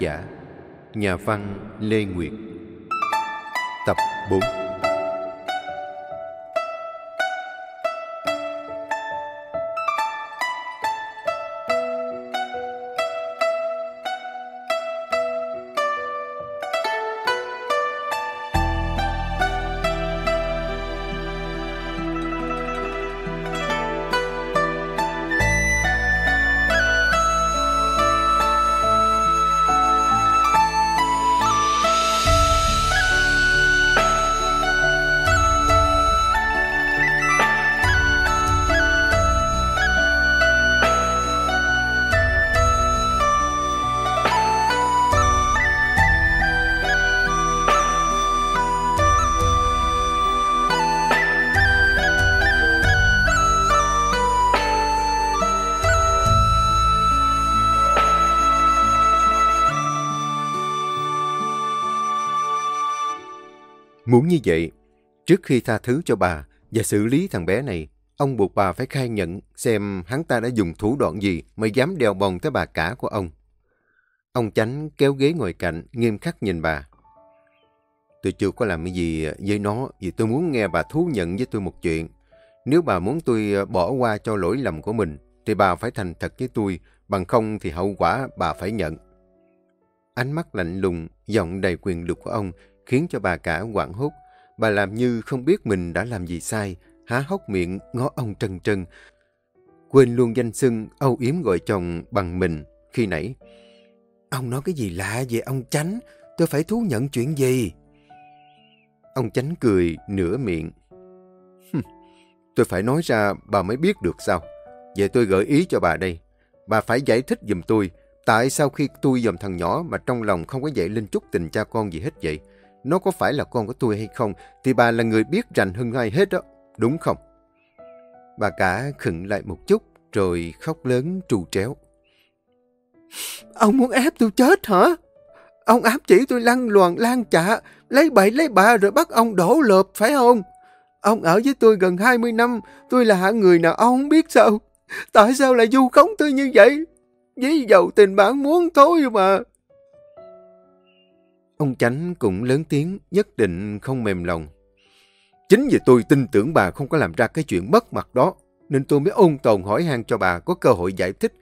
giả. Nhà văn Lê Nguyệt. Tập 4 Muốn như vậy, trước khi tha thứ cho bà và xử lý thằng bé này, ông buộc bà phải khai nhận xem hắn ta đã dùng thủ đoạn gì mới dám đeo bồng tới bà cả của ông. Ông Chánh kéo ghế ngồi cạnh, nghiêm khắc nhìn bà. Tôi chưa có làm cái gì với nó, vì tôi muốn nghe bà thú nhận với tôi một chuyện. Nếu bà muốn tôi bỏ qua cho lỗi lầm của mình, thì bà phải thành thật với tôi, bằng không thì hậu quả bà phải nhận. Ánh mắt lạnh lùng, giọng đầy quyền lực của ông khiến cho bà cả quảng hốt. Bà làm như không biết mình đã làm gì sai, há hốc miệng ngó ông trân trân. Quên luôn danh xưng âu yếm gọi chồng bằng mình khi nãy. Ông nói cái gì lạ về ông Chánh, tôi phải thú nhận chuyện gì? Ông Chánh cười nửa miệng. tôi phải nói ra bà mới biết được sao. Vậy tôi gợi ý cho bà đây. Bà phải giải thích giùm tôi tại sao khi tôi dòm thằng nhỏ mà trong lòng không có dậy lên chút tình cha con gì hết vậy nó có phải là con của tôi hay không, thì bà là người biết rành hơn ai hết đó, đúng không? Bà cả khựng lại một chút, rồi khóc lớn trù tréo. Ông muốn ép tôi chết hả? Ông áp chỉ tôi lăn loàn lan chạ, lấy bậy lấy bạ rồi bắt ông đổ lợp, phải không? Ông ở với tôi gần 20 năm, tôi là hạng người nào ông không biết sao? Tại sao lại du khống tôi như vậy? Với dầu tình bản muốn thôi mà. Ông Chánh cũng lớn tiếng, nhất định không mềm lòng. Chính vì tôi tin tưởng bà không có làm ra cái chuyện mất mặt đó, nên tôi mới ôn tồn hỏi han cho bà có cơ hội giải thích.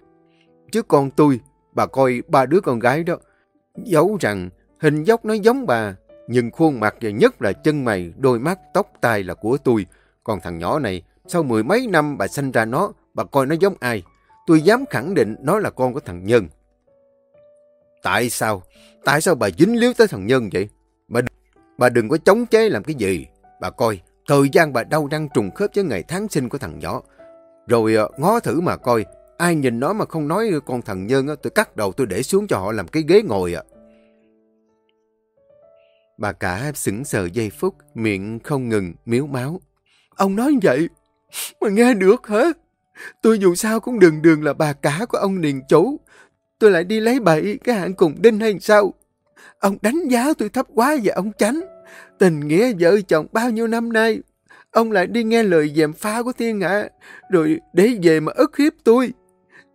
Chứ con tôi, bà coi ba đứa con gái đó, giấu rằng hình dốc nó giống bà, nhưng khuôn mặt và nhất là chân mày, đôi mắt, tóc tai là của tôi. Còn thằng nhỏ này, sau mười mấy năm bà sinh ra nó, bà coi nó giống ai? Tôi dám khẳng định nó là con của thằng Nhân. Tại sao? Tại sao bà dính líu tới thằng Nhân vậy? Bà, bà đừng có chống chế làm cái gì. Bà coi, thời gian bà đâu đang trùng khớp với ngày tháng sinh của thằng nhỏ. Rồi ờ, ngó thử mà coi, ai nhìn nó mà không nói con thằng Nhân, tôi cắt đầu tôi để xuống cho họ làm cái ghế ngồi ạ. Bà cả sững sờ giây phút, miệng không ngừng, miếu máu. Ông nói vậy, mà nghe được hả? Tôi dù sao cũng đường đường là bà cả của ông Điền chú tôi lại đi lấy bậy cái hạng cùng đinh hay sao? Ông đánh giá tôi thấp quá và ông tránh. Tình nghĩa vợ chồng bao nhiêu năm nay, ông lại đi nghe lời dèm pha của thiên hạ, rồi để về mà ức hiếp tôi.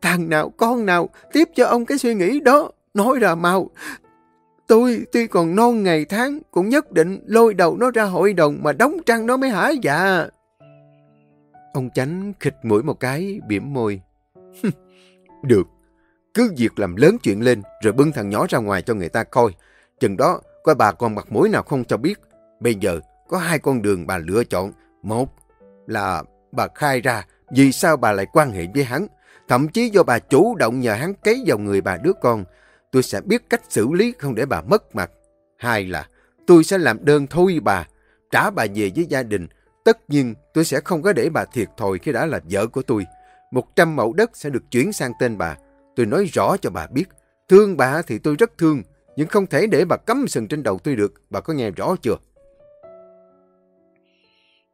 Thằng nào, con nào tiếp cho ông cái suy nghĩ đó, nói ra mau. Tôi tuy còn non ngày tháng, cũng nhất định lôi đầu nó ra hội đồng mà đóng trăng nó mới hả dạ. Ông chánh khịch mũi một cái, biểm môi. Được, cứ việc làm lớn chuyện lên rồi bưng thằng nhỏ ra ngoài cho người ta coi. Chừng đó, coi bà còn mặt mũi nào không cho biết. Bây giờ, có hai con đường bà lựa chọn. Một là bà khai ra vì sao bà lại quan hệ với hắn. Thậm chí do bà chủ động nhờ hắn cấy vào người bà đứa con. Tôi sẽ biết cách xử lý không để bà mất mặt. Hai là tôi sẽ làm đơn thôi bà, trả bà về với gia đình. Tất nhiên tôi sẽ không có để bà thiệt thòi khi đã là vợ của tôi. Một trăm mẫu đất sẽ được chuyển sang tên bà. Tôi nói rõ cho bà biết, thương bà thì tôi rất thương, nhưng không thể để bà cắm sừng trên đầu tôi được, bà có nghe rõ chưa?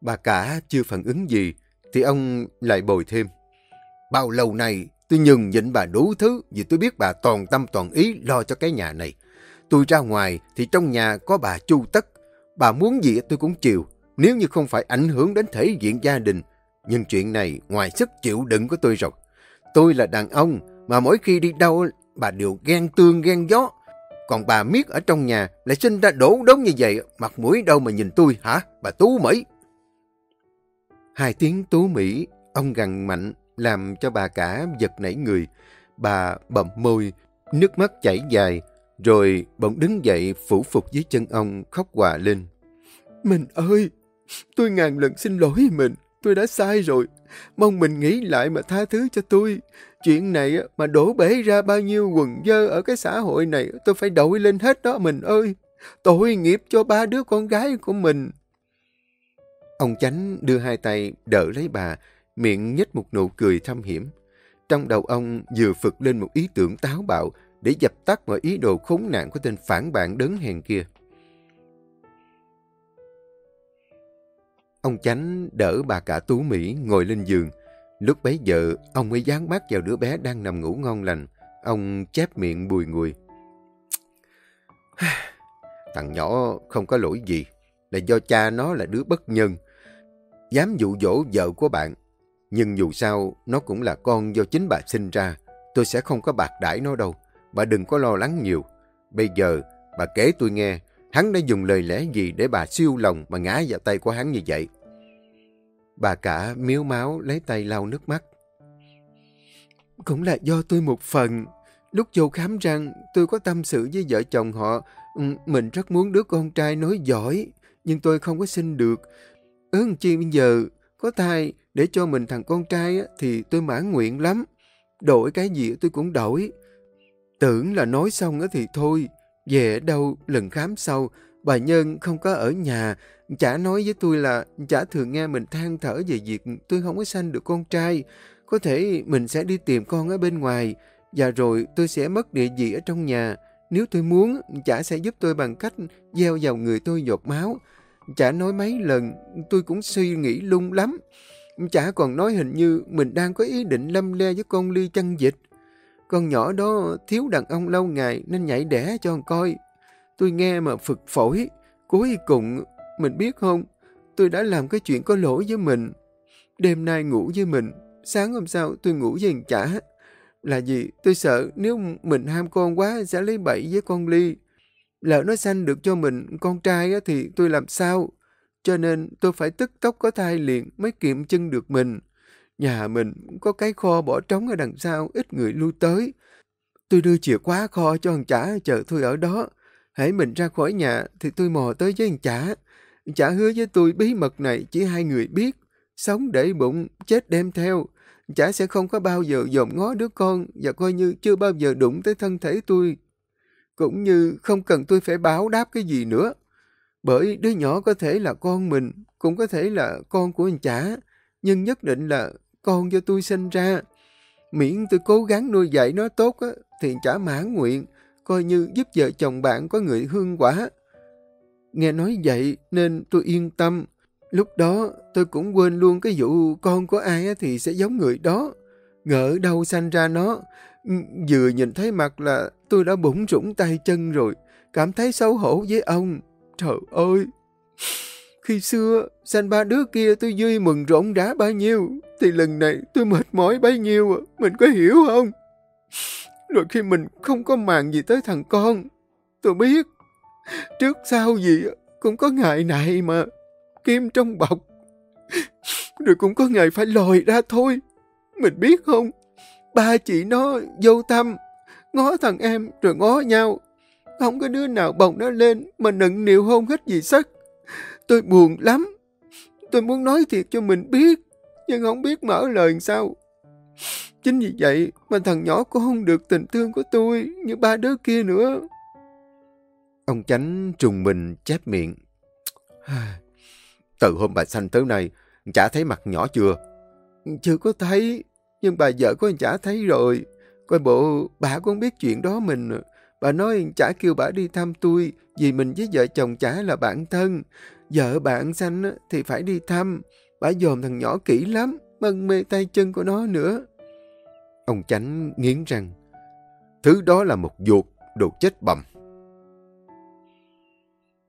Bà cả chưa phản ứng gì, thì ông lại bồi thêm. Bao lâu nay tôi nhường nhịn bà đủ thứ vì tôi biết bà toàn tâm toàn ý lo cho cái nhà này. Tôi ra ngoài thì trong nhà có bà chu tất. Bà muốn gì tôi cũng chịu, nếu như không phải ảnh hưởng đến thể diện gia đình. Nhưng chuyện này ngoài sức chịu đựng của tôi rồi. tôi là đàn ông, mà mỗi khi đi đâu bà đều ghen tương ghen gió. Còn bà miết ở trong nhà lại sinh ra đổ đống như vậy, mặt mũi đâu mà nhìn tôi hả, bà Tú Mỹ. Hai tiếng Tú Mỹ, ông gằn mạnh, làm cho bà cả giật nảy người. Bà bậm môi, nước mắt chảy dài, rồi bỗng đứng dậy phủ phục dưới chân ông khóc hòa lên. Mình ơi, tôi ngàn lần xin lỗi mình, tôi đã sai rồi. Mong mình nghĩ lại mà tha thứ cho tôi. Chuyện này mà đổ bể ra bao nhiêu quần dơ ở cái xã hội này, tôi phải đội lên hết đó mình ơi. Tội nghiệp cho ba đứa con gái của mình. Ông Chánh đưa hai tay đỡ lấy bà, miệng nhếch một nụ cười thâm hiểm. Trong đầu ông vừa phực lên một ý tưởng táo bạo để dập tắt mọi ý đồ khốn nạn của tên phản bạn đớn hèn kia. Ông Chánh đỡ bà cả Tú Mỹ ngồi lên giường. Lúc bấy giờ, ông mới dán mắt vào đứa bé đang nằm ngủ ngon lành. Ông chép miệng bùi ngùi. Thằng nhỏ không có lỗi gì, là do cha nó là đứa bất nhân. Dám dụ dỗ vợ của bạn. Nhưng dù sao, nó cũng là con do chính bà sinh ra. Tôi sẽ không có bạc đãi nó đâu. Bà đừng có lo lắng nhiều. Bây giờ, bà kể tôi nghe, hắn đã dùng lời lẽ gì để bà siêu lòng mà ngã vào tay của hắn như vậy. Bà cả miếu máu lấy tay lau nước mắt. Cũng là do tôi một phần. Lúc vô khám răng, tôi có tâm sự với vợ chồng họ. Ừ, mình rất muốn đứa con trai nói giỏi, nhưng tôi không có sinh được. Ơn chi bây giờ, có thai để cho mình thằng con trai thì tôi mãn nguyện lắm. Đổi cái gì tôi cũng đổi. Tưởng là nói xong thì thôi. Về đâu lần khám sau, bà Nhân không có ở nhà. Chả nói với tôi là chả thường nghe mình than thở về việc tôi không có sanh được con trai. Có thể mình sẽ đi tìm con ở bên ngoài. Và rồi tôi sẽ mất địa vị ở trong nhà. Nếu tôi muốn, chả sẽ giúp tôi bằng cách gieo vào người tôi giọt máu. Chả nói mấy lần, tôi cũng suy nghĩ lung lắm. Chả còn nói hình như mình đang có ý định lâm le với con ly chăn dịch. Con nhỏ đó thiếu đàn ông lâu ngày nên nhảy đẻ cho con coi. Tôi nghe mà phực phổi. Cuối cùng, mình biết không, tôi đã làm cái chuyện có lỗi với mình. Đêm nay ngủ với mình, sáng hôm sau tôi ngủ với anh chả. Là gì? Tôi sợ nếu mình ham con quá sẽ lấy bậy với con Ly. Lỡ nó sanh được cho mình con trai thì tôi làm sao? Cho nên tôi phải tức tốc có thai liền mới kiệm chân được mình. Nhà mình có cái kho bỏ trống ở đằng sau, ít người lưu tới. Tôi đưa chìa khóa kho cho thằng chả chờ tôi ở đó. Hãy mình ra khỏi nhà thì tôi mò tới với thằng chả. Chả hứa với tôi bí mật này chỉ hai người biết. Sống để bụng, chết đem theo. Chả sẽ không có bao giờ dòm ngó đứa con và coi như chưa bao giờ đụng tới thân thể tôi. Cũng như không cần tôi phải báo đáp cái gì nữa. Bởi đứa nhỏ có thể là con mình, cũng có thể là con của anh chả, nhưng nhất định là con do tôi sinh ra. Miễn tôi cố gắng nuôi dạy nó tốt á, thì chả mãn nguyện, coi như giúp vợ chồng bạn có người hương quả. Nghe nói vậy nên tôi yên tâm. Lúc đó tôi cũng quên luôn cái vụ con của ai thì sẽ giống người đó. Ngỡ đâu sanh ra nó. Ừ, vừa nhìn thấy mặt là tôi đã bủng rủng tay chân rồi. Cảm thấy xấu hổ với ông. Trời ơi! Khi xưa, sanh ba đứa kia tôi vui mừng rộn rã bao nhiêu, thì lần này tôi mệt mỏi bấy nhiêu, à. mình có hiểu không? Rồi khi mình không có màng gì tới thằng con, tôi biết, trước sau gì cũng có ngày này mà, kim trong bọc, rồi cũng có ngày phải lòi ra thôi. Mình biết không, ba chị nó vô tâm, ngó thằng em rồi ngó nhau, không có đứa nào bồng nó lên mà nựng nịu hôn hết gì sắc. Tôi buồn lắm. Tôi muốn nói thiệt cho mình biết, nhưng không biết mở lời sao. Chính vì vậy mà thằng nhỏ cũng không được tình thương của tôi như ba đứa kia nữa. Ông Chánh trùng mình chép miệng. Từ hôm bà sanh tới nay, chả thấy mặt nhỏ chưa? Chưa có thấy, nhưng bà vợ của anh chả thấy rồi. Coi bộ bà cũng biết chuyện đó mình. Bà nói chả kêu bà đi thăm tôi vì mình với vợ chồng chả là bạn thân. Vợ bạn sanh thì phải đi thăm. Bà dòm thằng nhỏ kỹ lắm, mân mê tay chân của nó nữa. Ông Chánh nghiến răng. Thứ đó là một ruột, đồ chết bầm.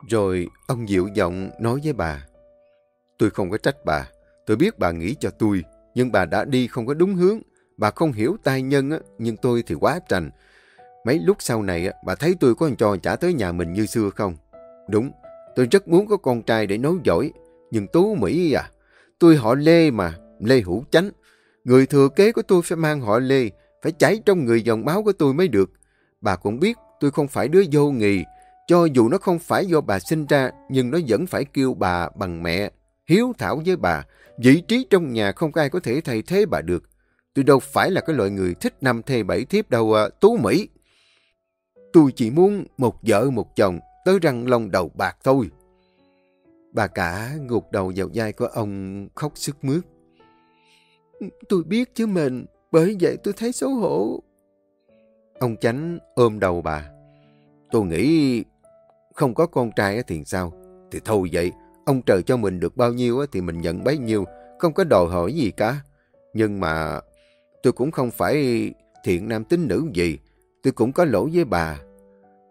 Rồi ông dịu giọng nói với bà. Tôi không có trách bà. Tôi biết bà nghĩ cho tôi, nhưng bà đã đi không có đúng hướng. Bà không hiểu tai nhân, á, nhưng tôi thì quá trành. Mấy lúc sau này, á, bà thấy tôi có trò trả tới nhà mình như xưa không? Đúng, tôi rất muốn có con trai để nói giỏi. Nhưng Tú Mỹ à, tôi họ Lê mà, Lê Hữu Chánh. Người thừa kế của tôi phải mang họ Lê, phải chảy trong người dòng máu của tôi mới được. Bà cũng biết tôi không phải đứa vô nghì. Cho dù nó không phải do bà sinh ra, nhưng nó vẫn phải kêu bà bằng mẹ, hiếu thảo với bà. Vị trí trong nhà không ai có thể thay thế bà được. Tôi đâu phải là cái loại người thích năm thê bảy thiếp đâu à, Tú Mỹ. Tôi chỉ muốn một vợ một chồng, tới răng lông đầu bạc thôi. Bà cả gục đầu vào vai của ông khóc sức mướt. Tôi biết chứ mình, bởi vậy tôi thấy xấu hổ. Ông Chánh ôm đầu bà. Tôi nghĩ không có con trai thì sao? Thì thôi vậy, ông trời cho mình được bao nhiêu thì mình nhận bấy nhiêu, không có đòi hỏi gì cả. Nhưng mà tôi cũng không phải thiện nam tính nữ gì, tôi cũng có lỗi với bà.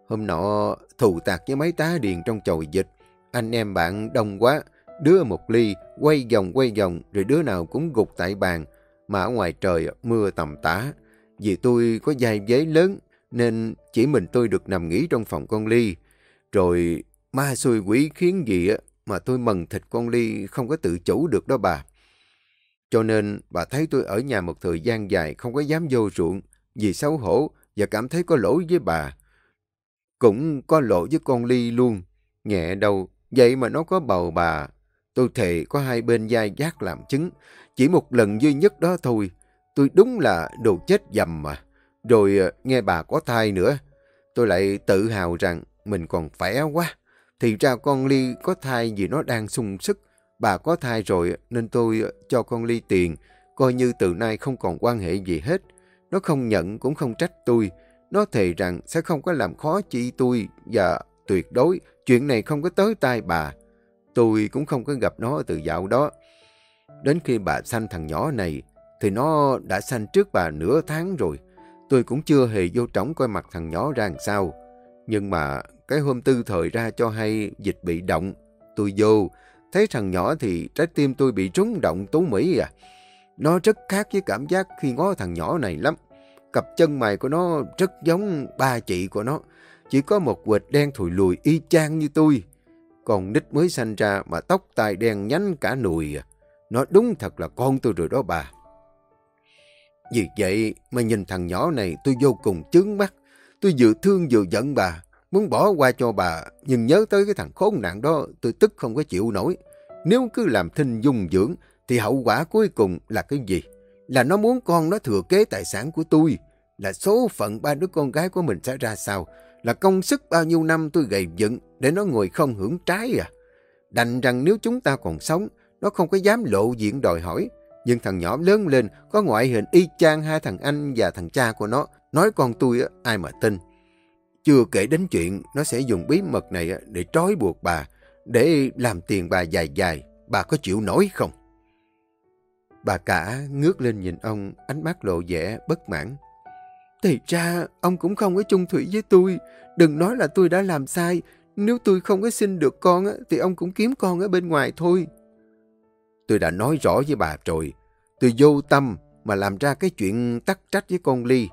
Hôm nọ thù tạc với mấy tá điền trong chòi dịch, anh em bạn đông quá, đứa một ly, quay vòng quay vòng, rồi đứa nào cũng gục tại bàn, mà ở ngoài trời mưa tầm tã. Vì tôi có dài giấy lớn, nên chỉ mình tôi được nằm nghỉ trong phòng con ly. Rồi ma xui quỷ khiến gì á mà tôi mần thịt con ly không có tự chủ được đó bà. Cho nên bà thấy tôi ở nhà một thời gian dài không có dám vô ruộng vì xấu hổ và cảm thấy có lỗi với bà. Cũng có lỗi với con ly luôn. Nhẹ đâu, vậy mà nó có bầu bà. Tôi thề có hai bên dai giác làm chứng. Chỉ một lần duy nhất đó thôi. Tôi đúng là đồ chết dầm mà. Rồi ờ, nghe bà có thai nữa. Tôi lại tự hào rằng mình còn khỏe quá. Thì ra con Ly có thai vì nó đang sung sức. Bà có thai rồi, nên tôi cho con Ly tiền. Coi như từ nay không còn quan hệ gì hết. Nó không nhận cũng không trách tôi. Nó thề rằng sẽ không có làm khó chi tôi và tuyệt đối chuyện này không có tới tai bà. Tôi cũng không có gặp nó từ dạo đó. Đến khi bà sanh thằng nhỏ này, thì nó đã sanh trước bà nửa tháng rồi. Tôi cũng chưa hề vô trống coi mặt thằng nhỏ ra làm sao. Nhưng mà cái hôm tư thời ra cho hay dịch bị động. Tôi vô, thấy thằng nhỏ thì trái tim tôi bị trúng động tú Mỹ à. Nó rất khác với cảm giác khi ngó thằng nhỏ này lắm. Cặp chân mày của nó rất giống ba chị của nó. Chỉ có một quệt đen thùi lùi y chang như tôi. Còn nít mới sanh ra mà tóc tai đen nhánh cả nùi à. Nó đúng thật là con tôi rồi đó bà. Vì vậy mà nhìn thằng nhỏ này tôi vô cùng chướng mắt. Tôi vừa thương vừa giận bà. Muốn bỏ qua cho bà. Nhưng nhớ tới cái thằng khốn nạn đó tôi tức không có chịu nổi. Nếu cứ làm thinh dung dưỡng thì hậu quả cuối cùng là cái gì? Là nó muốn con nó thừa kế tài sản của tôi. Là số phận ba đứa con gái của mình sẽ ra sao? Là công sức bao nhiêu năm tôi gầy dựng để nó ngồi không hưởng trái à? Đành rằng nếu chúng ta còn sống, nó không có dám lộ diện đòi hỏi. Nhưng thằng nhỏ lớn lên có ngoại hình y chang hai thằng anh và thằng cha của nó. Nói con tôi ai mà tin. Chưa kể đến chuyện nó sẽ dùng bí mật này để trói buộc bà, để làm tiền bà dài dài. Bà có chịu nổi không? Bà cả ngước lên nhìn ông, ánh mắt lộ vẻ bất mãn. Thì ra, ông cũng không có chung thủy với tôi. Đừng nói là tôi đã làm sai. Nếu tôi không có sinh được con, thì ông cũng kiếm con ở bên ngoài thôi. Tôi đã nói rõ với bà rồi. Tôi vô tâm mà làm ra cái chuyện tắc trách với con Ly.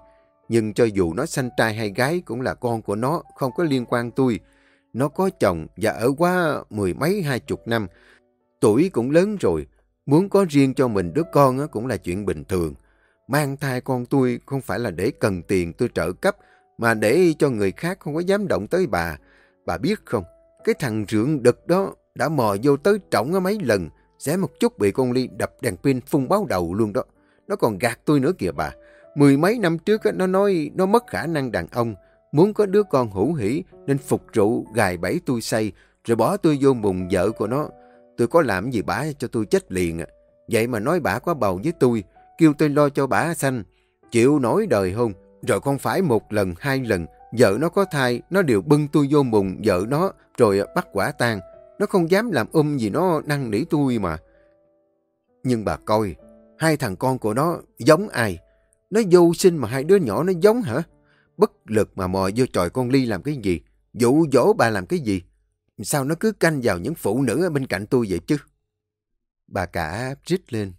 Nhưng cho dù nó sanh trai hay gái cũng là con của nó, không có liên quan tôi. Nó có chồng và ở quá mười mấy hai chục năm. Tuổi cũng lớn rồi. Muốn có riêng cho mình đứa con cũng là chuyện bình thường. Mang thai con tôi không phải là để cần tiền tôi trợ cấp, mà để cho người khác không có dám động tới bà. Bà biết không, cái thằng rượu đực đó đã mò vô tới trọng mấy lần, sẽ một chút bị con Ly đập đèn pin phun báo đầu luôn đó. Nó còn gạt tôi nữa kìa bà. Mười mấy năm trước nó nói nó mất khả năng đàn ông, muốn có đứa con hữu hỷ nên phục rượu gài bẫy tôi say, rồi bỏ tôi vô mùng vợ của nó. Tôi có làm gì bả cho tôi chết liền. À? Vậy mà nói bả có bầu với tôi, kêu tôi lo cho bả xanh. Chịu nổi đời không? Rồi không phải một lần, hai lần, vợ nó có thai, nó đều bưng tôi vô mùng vợ nó, rồi bắt quả tang. Nó không dám làm um gì nó năn nỉ tôi mà. Nhưng bà coi, hai thằng con của nó giống ai? Nó vô sinh mà hai đứa nhỏ nó giống hả? Bất lực mà mò vô tròi con Ly làm cái gì? Dụ dỗ bà làm cái gì? Sao nó cứ canh vào những phụ nữ ở bên cạnh tôi vậy chứ? Bà cả rít lên.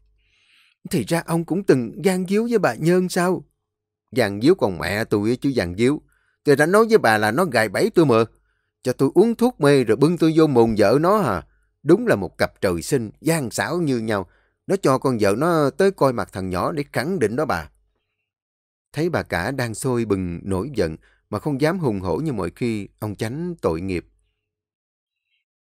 Thì ra ông cũng từng gian díu với bà nhơn sao? Gian díu còn mẹ tôi chứ gian díu. Tôi đã nói với bà là nó gài bẫy tôi mà. Cho tôi uống thuốc mê rồi bưng tôi vô mồm vợ nó hả? Đúng là một cặp trời sinh, gian xảo như nhau. Nó cho con vợ nó tới coi mặt thằng nhỏ để khẳng định đó bà. Thấy bà cả đang sôi bừng nổi giận mà không dám hùng hổ như mọi khi, ông tránh tội nghiệp.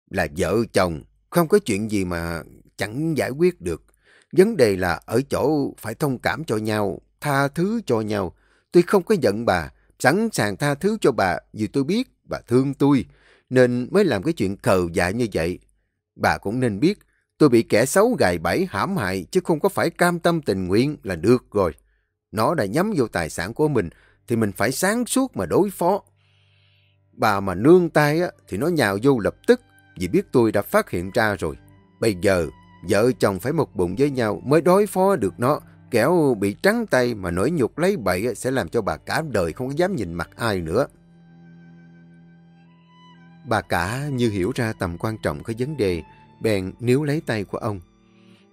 Là vợ chồng, không có chuyện gì mà chẳng giải quyết được. Vấn đề là ở chỗ phải thông cảm cho nhau, tha thứ cho nhau. Tôi không có giận bà, sẵn sàng tha thứ cho bà vì tôi biết bà thương tôi, nên mới làm cái chuyện cờ dại như vậy. Bà cũng nên biết, tôi bị kẻ xấu gài bẫy hãm hại chứ không có phải cam tâm tình nguyện là được rồi. Nó đã nhắm vô tài sản của mình thì mình phải sáng suốt mà đối phó. Bà mà nương tay á, thì nó nhào vô lập tức vì biết tôi đã phát hiện ra rồi. Bây giờ, vợ chồng phải một bụng với nhau mới đối phó được nó. Kẻo bị trắng tay mà nổi nhục lấy bậy sẽ làm cho bà cả đời không có dám nhìn mặt ai nữa. Bà cả như hiểu ra tầm quan trọng của vấn đề, bèn níu lấy tay của ông.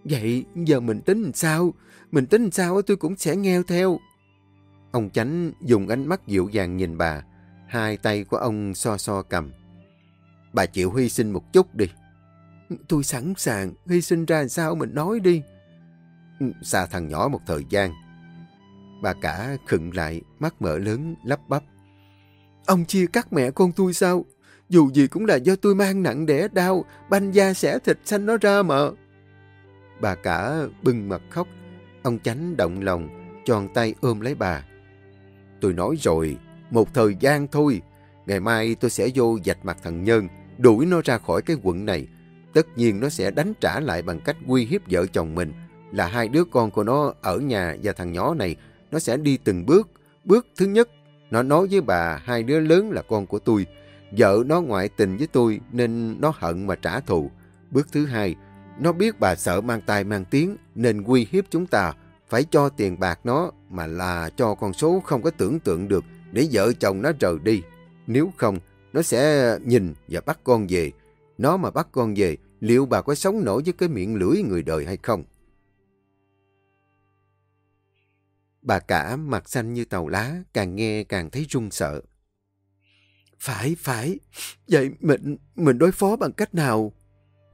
Vậy giờ mình tính sao? Mình tính sao tôi cũng sẽ nghe theo. Ông Chánh dùng ánh mắt dịu dàng nhìn bà, hai tay của ông so so cầm. Bà chịu hy sinh một chút đi. Tôi sẵn sàng, hy sinh ra sao mình nói đi. Xa thằng nhỏ một thời gian. Bà cả khựng lại, mắt mở lớn, lắp bắp. Ông chia cắt mẹ con tôi sao? Dù gì cũng là do tôi mang nặng đẻ đau, banh da xẻ thịt xanh nó ra mà. Bà cả bưng mặt khóc. Ông chánh động lòng, tròn tay ôm lấy bà. Tôi nói rồi, một thời gian thôi. Ngày mai tôi sẽ vô dạch mặt thằng Nhân, đuổi nó ra khỏi cái quận này. Tất nhiên nó sẽ đánh trả lại bằng cách uy hiếp vợ chồng mình. Là hai đứa con của nó ở nhà và thằng nhỏ này, nó sẽ đi từng bước. Bước thứ nhất, nó nói với bà hai đứa lớn là con của tôi. Vợ nó ngoại tình với tôi nên nó hận mà trả thù. Bước thứ hai, nó biết bà sợ mang tai mang tiếng nên uy hiếp chúng ta. Phải cho tiền bạc nó mà là cho con số không có tưởng tượng được để vợ chồng nó rời đi. Nếu không, nó sẽ nhìn và bắt con về. Nó mà bắt con về, liệu bà có sống nổi với cái miệng lưỡi người đời hay không? Bà cả mặt xanh như tàu lá, càng nghe càng thấy run sợ. Phải, phải. Vậy mình, mình đối phó bằng cách nào?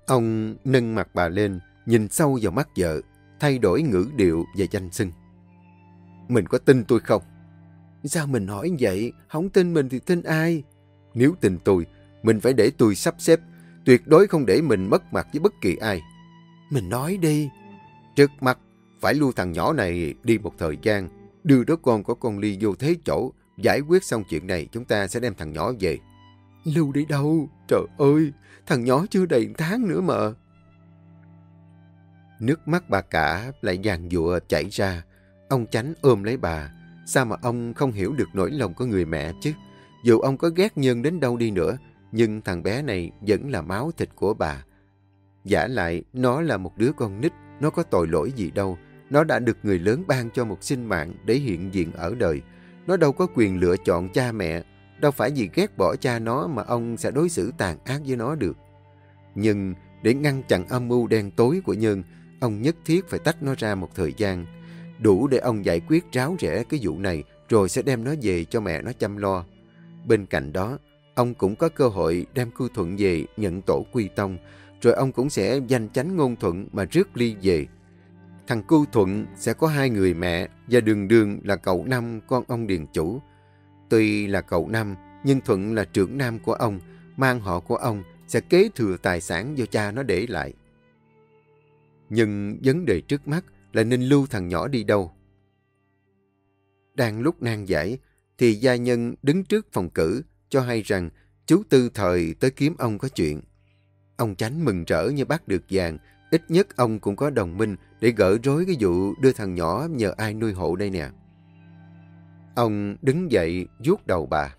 Ông nâng mặt bà lên, nhìn sâu vào mắt vợ, thay đổi ngữ điệu và danh xưng. Mình có tin tôi không? Sao mình hỏi vậy? Không tin mình thì tin ai? Nếu tin tôi, mình phải để tôi sắp xếp, tuyệt đối không để mình mất mặt với bất kỳ ai. Mình nói đi. Trước mắt, phải lưu thằng nhỏ này đi một thời gian, đưa đứa con của con Ly vô thế chỗ, giải quyết xong chuyện này chúng ta sẽ đem thằng nhỏ về. Lưu đi đâu? Trời ơi, thằng nhỏ chưa đầy tháng nữa mà. Nước mắt bà cả lại giàn dụa chảy ra. Ông chánh ôm lấy bà. Sao mà ông không hiểu được nỗi lòng của người mẹ chứ? Dù ông có ghét nhân đến đâu đi nữa, nhưng thằng bé này vẫn là máu thịt của bà. Giả lại, nó là một đứa con nít, nó có tội lỗi gì đâu. Nó đã được người lớn ban cho một sinh mạng để hiện diện ở đời. Nó đâu có quyền lựa chọn cha mẹ, đâu phải vì ghét bỏ cha nó mà ông sẽ đối xử tàn ác với nó được. Nhưng để ngăn chặn âm mưu đen tối của Nhân, ông nhất thiết phải tách nó ra một thời gian, đủ để ông giải quyết ráo rẽ cái vụ này rồi sẽ đem nó về cho mẹ nó chăm lo. Bên cạnh đó, ông cũng có cơ hội đem cư thuận về nhận tổ quy tông, rồi ông cũng sẽ danh chánh ngôn thuận mà rước ly về. Thằng Cưu Thuận sẽ có hai người mẹ và đường đường là cậu Năm con ông Điền Chủ. Tuy là cậu Năm, nhưng Thuận là trưởng nam của ông, mang họ của ông sẽ kế thừa tài sản do cha nó để lại. Nhưng vấn đề trước mắt là nên lưu thằng nhỏ đi đâu. Đang lúc nan giải, thì gia nhân đứng trước phòng cử cho hay rằng chú tư thời tới kiếm ông có chuyện. Ông tránh mừng rỡ như bắt được vàng, ít nhất ông cũng có đồng minh để gỡ rối cái vụ đưa thằng nhỏ nhờ ai nuôi hộ đây nè. Ông đứng dậy vuốt đầu bà.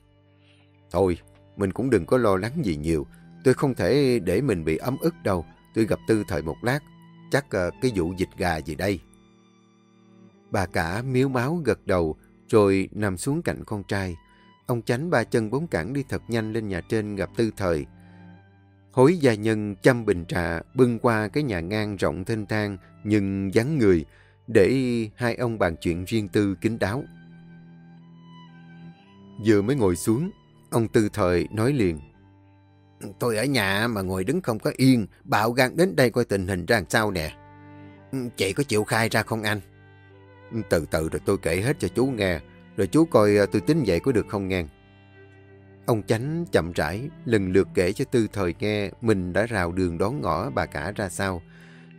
Thôi, mình cũng đừng có lo lắng gì nhiều. Tôi không thể để mình bị ấm ức đâu. Tôi gặp tư thời một lát. Chắc uh, cái vụ dịch gà gì đây. Bà cả miếu máu gật đầu rồi nằm xuống cạnh con trai. Ông tránh ba chân bốn cẳng đi thật nhanh lên nhà trên gặp tư thời. Hối gia nhân chăm bình trà bưng qua cái nhà ngang rộng thênh thang nhưng vắng người. để hai ông bàn chuyện riêng tư kín đáo. Vừa mới ngồi xuống, ông Tư Thời nói liền. Tôi ở nhà mà ngồi đứng không có yên, bạo gan đến đây coi tình hình ra làm sao nè. Chị có chịu khai ra không anh? Từ từ rồi tôi kể hết cho chú nghe, rồi chú coi tôi tính vậy có được không nghe. Ông Chánh chậm rãi, lần lượt kể cho Tư Thời nghe mình đã rào đường đón ngõ bà cả ra sao,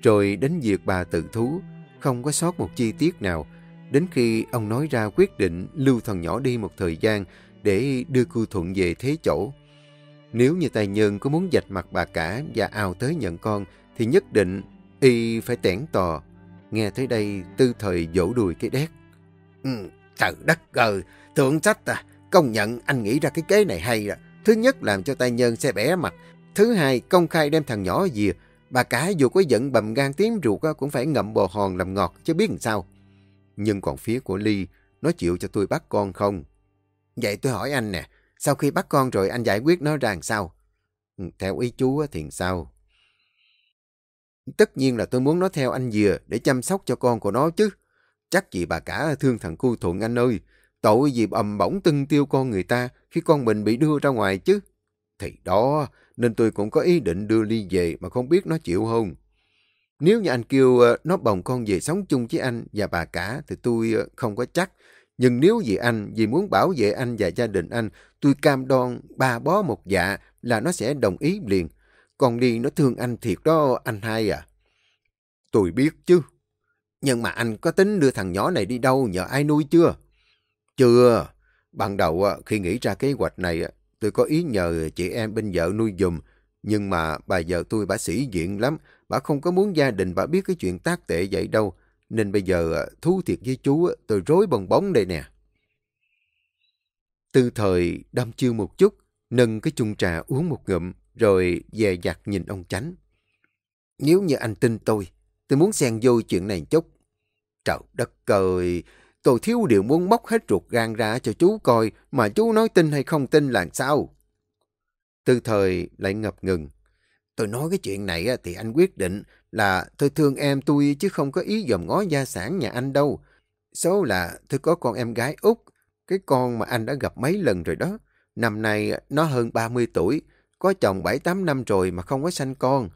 rồi đến việc bà tự thú, không có sót một chi tiết nào, đến khi ông nói ra quyết định lưu thằng nhỏ đi một thời gian để đưa cư Thuận về thế chỗ. Nếu như tài nhân có muốn dạch mặt bà cả và ào tới nhận con, thì nhất định y phải tẻn tò. Nghe tới đây, Tư Thời vỗ đùi cái đét. Ừ, trời đất ơi, thượng sách à, Công nhận anh nghĩ ra cái kế này hay à. Thứ nhất làm cho tài nhân xe bẻ mặt. Thứ hai công khai đem thằng nhỏ về. Bà cả dù có giận bầm gan tím ruột cũng phải ngậm bò hòn làm ngọt chứ biết làm sao. Nhưng còn phía của Ly, nó chịu cho tôi bắt con không? Vậy tôi hỏi anh nè, sau khi bắt con rồi anh giải quyết nó ra sao? Ừ, theo ý chú thì sao? Tất nhiên là tôi muốn nó theo anh dìa để chăm sóc cho con của nó chứ. Chắc gì bà cả thương thằng cu thuận anh ơi. Tội gì ầm bỗng tưng tiêu con người ta khi con mình bị đưa ra ngoài chứ. Thì đó, nên tôi cũng có ý định đưa Ly về mà không biết nó chịu không. Nếu như anh kêu ờ, nó bồng con về sống chung với anh và bà cả thì tôi ờ, không có chắc. Nhưng nếu vì anh, vì muốn bảo vệ anh và gia đình anh, tôi cam đoan ba bó một dạ là nó sẽ đồng ý liền. Còn đi nó thương anh thiệt đó, anh hai à. Tôi biết chứ. Nhưng mà anh có tính đưa thằng nhỏ này đi đâu nhờ ai nuôi chưa? Chưa. Ban đầu ờ, khi nghĩ ra kế hoạch này, tôi có ý nhờ chị em bên vợ nuôi dùm. Nhưng mà bà vợ tôi bà sĩ diện lắm. Bà không có muốn gia đình bà biết cái chuyện tác tệ vậy đâu. Nên bây giờ à, thú thiệt với chú tôi rối bong bóng đây nè. Từ thời đâm chiêu một chút, nâng cái chung trà uống một ngụm, rồi dè dặt nhìn ông chánh. Nếu như anh tin tôi, tôi muốn xen vô chuyện này chút. Trời đất ơi, Tôi thiếu điều muốn móc hết ruột gan ra cho chú coi, mà chú nói tin hay không tin là sao? Tư thời lại ngập ngừng. Tôi nói cái chuyện này thì anh quyết định là tôi thương em tôi chứ không có ý dòm ngó gia sản nhà anh đâu. Số là tôi có con em gái út, cái con mà anh đã gặp mấy lần rồi đó. Năm nay nó hơn 30 tuổi, có chồng 7-8 năm rồi mà không có sanh con.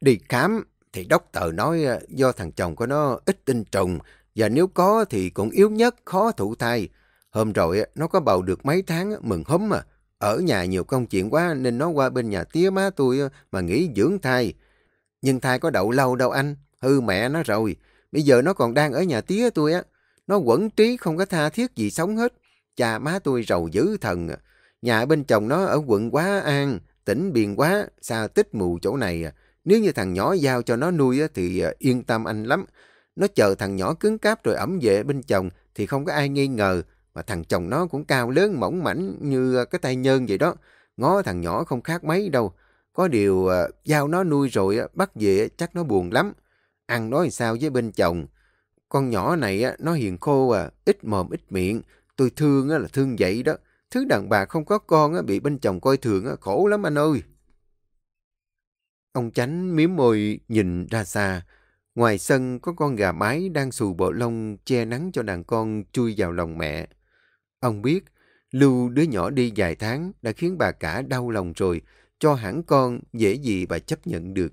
Đi khám thì đốc tờ nói ờ, do thằng chồng của nó ít tinh trùng và nếu có thì cũng yếu nhất, khó thụ thai. Hôm rồi nó có bầu được mấy tháng, mừng húm mà. Ở nhà nhiều công chuyện quá nên nó qua bên nhà tía má tôi ờ, mà nghỉ dưỡng thai. Nhưng thai có đậu lâu đâu anh, hư mẹ nó rồi. Bây giờ nó còn đang ở nhà tía tôi á. Nó quẩn trí không có tha thiết gì sống hết. Cha má tôi rầu dữ thần. À. Nhà bên chồng nó ở quận Quá An, tỉnh biên Quá, xa tích mù chỗ này. À. Nếu như thằng nhỏ giao cho nó nuôi thì ờ, yên tâm anh lắm. Nó chờ thằng nhỏ cứng cáp rồi ẩm về bên chồng thì không có ai nghi ngờ. Mà thằng chồng nó cũng cao lớn mỏng mảnh như ờ, cái tay nhơn vậy đó. Ngó thằng nhỏ không khác mấy đâu. Có điều ờ, giao nó nuôi rồi bắt về chắc nó buồn lắm. Ăn nói sao với bên chồng. Con nhỏ này nó hiền khô à, ít mồm ít miệng. Tôi thương là thương vậy đó. Thứ đàn bà không có con bị bên chồng coi thường khổ lắm anh ơi. Ông Chánh miếm môi nhìn ra xa, Ngoài sân có con gà mái đang xù bộ lông che nắng cho đàn con chui vào lòng mẹ. Ông biết, lưu đứa nhỏ đi vài tháng đã khiến bà cả đau lòng rồi, cho hẳn con dễ gì bà chấp nhận được.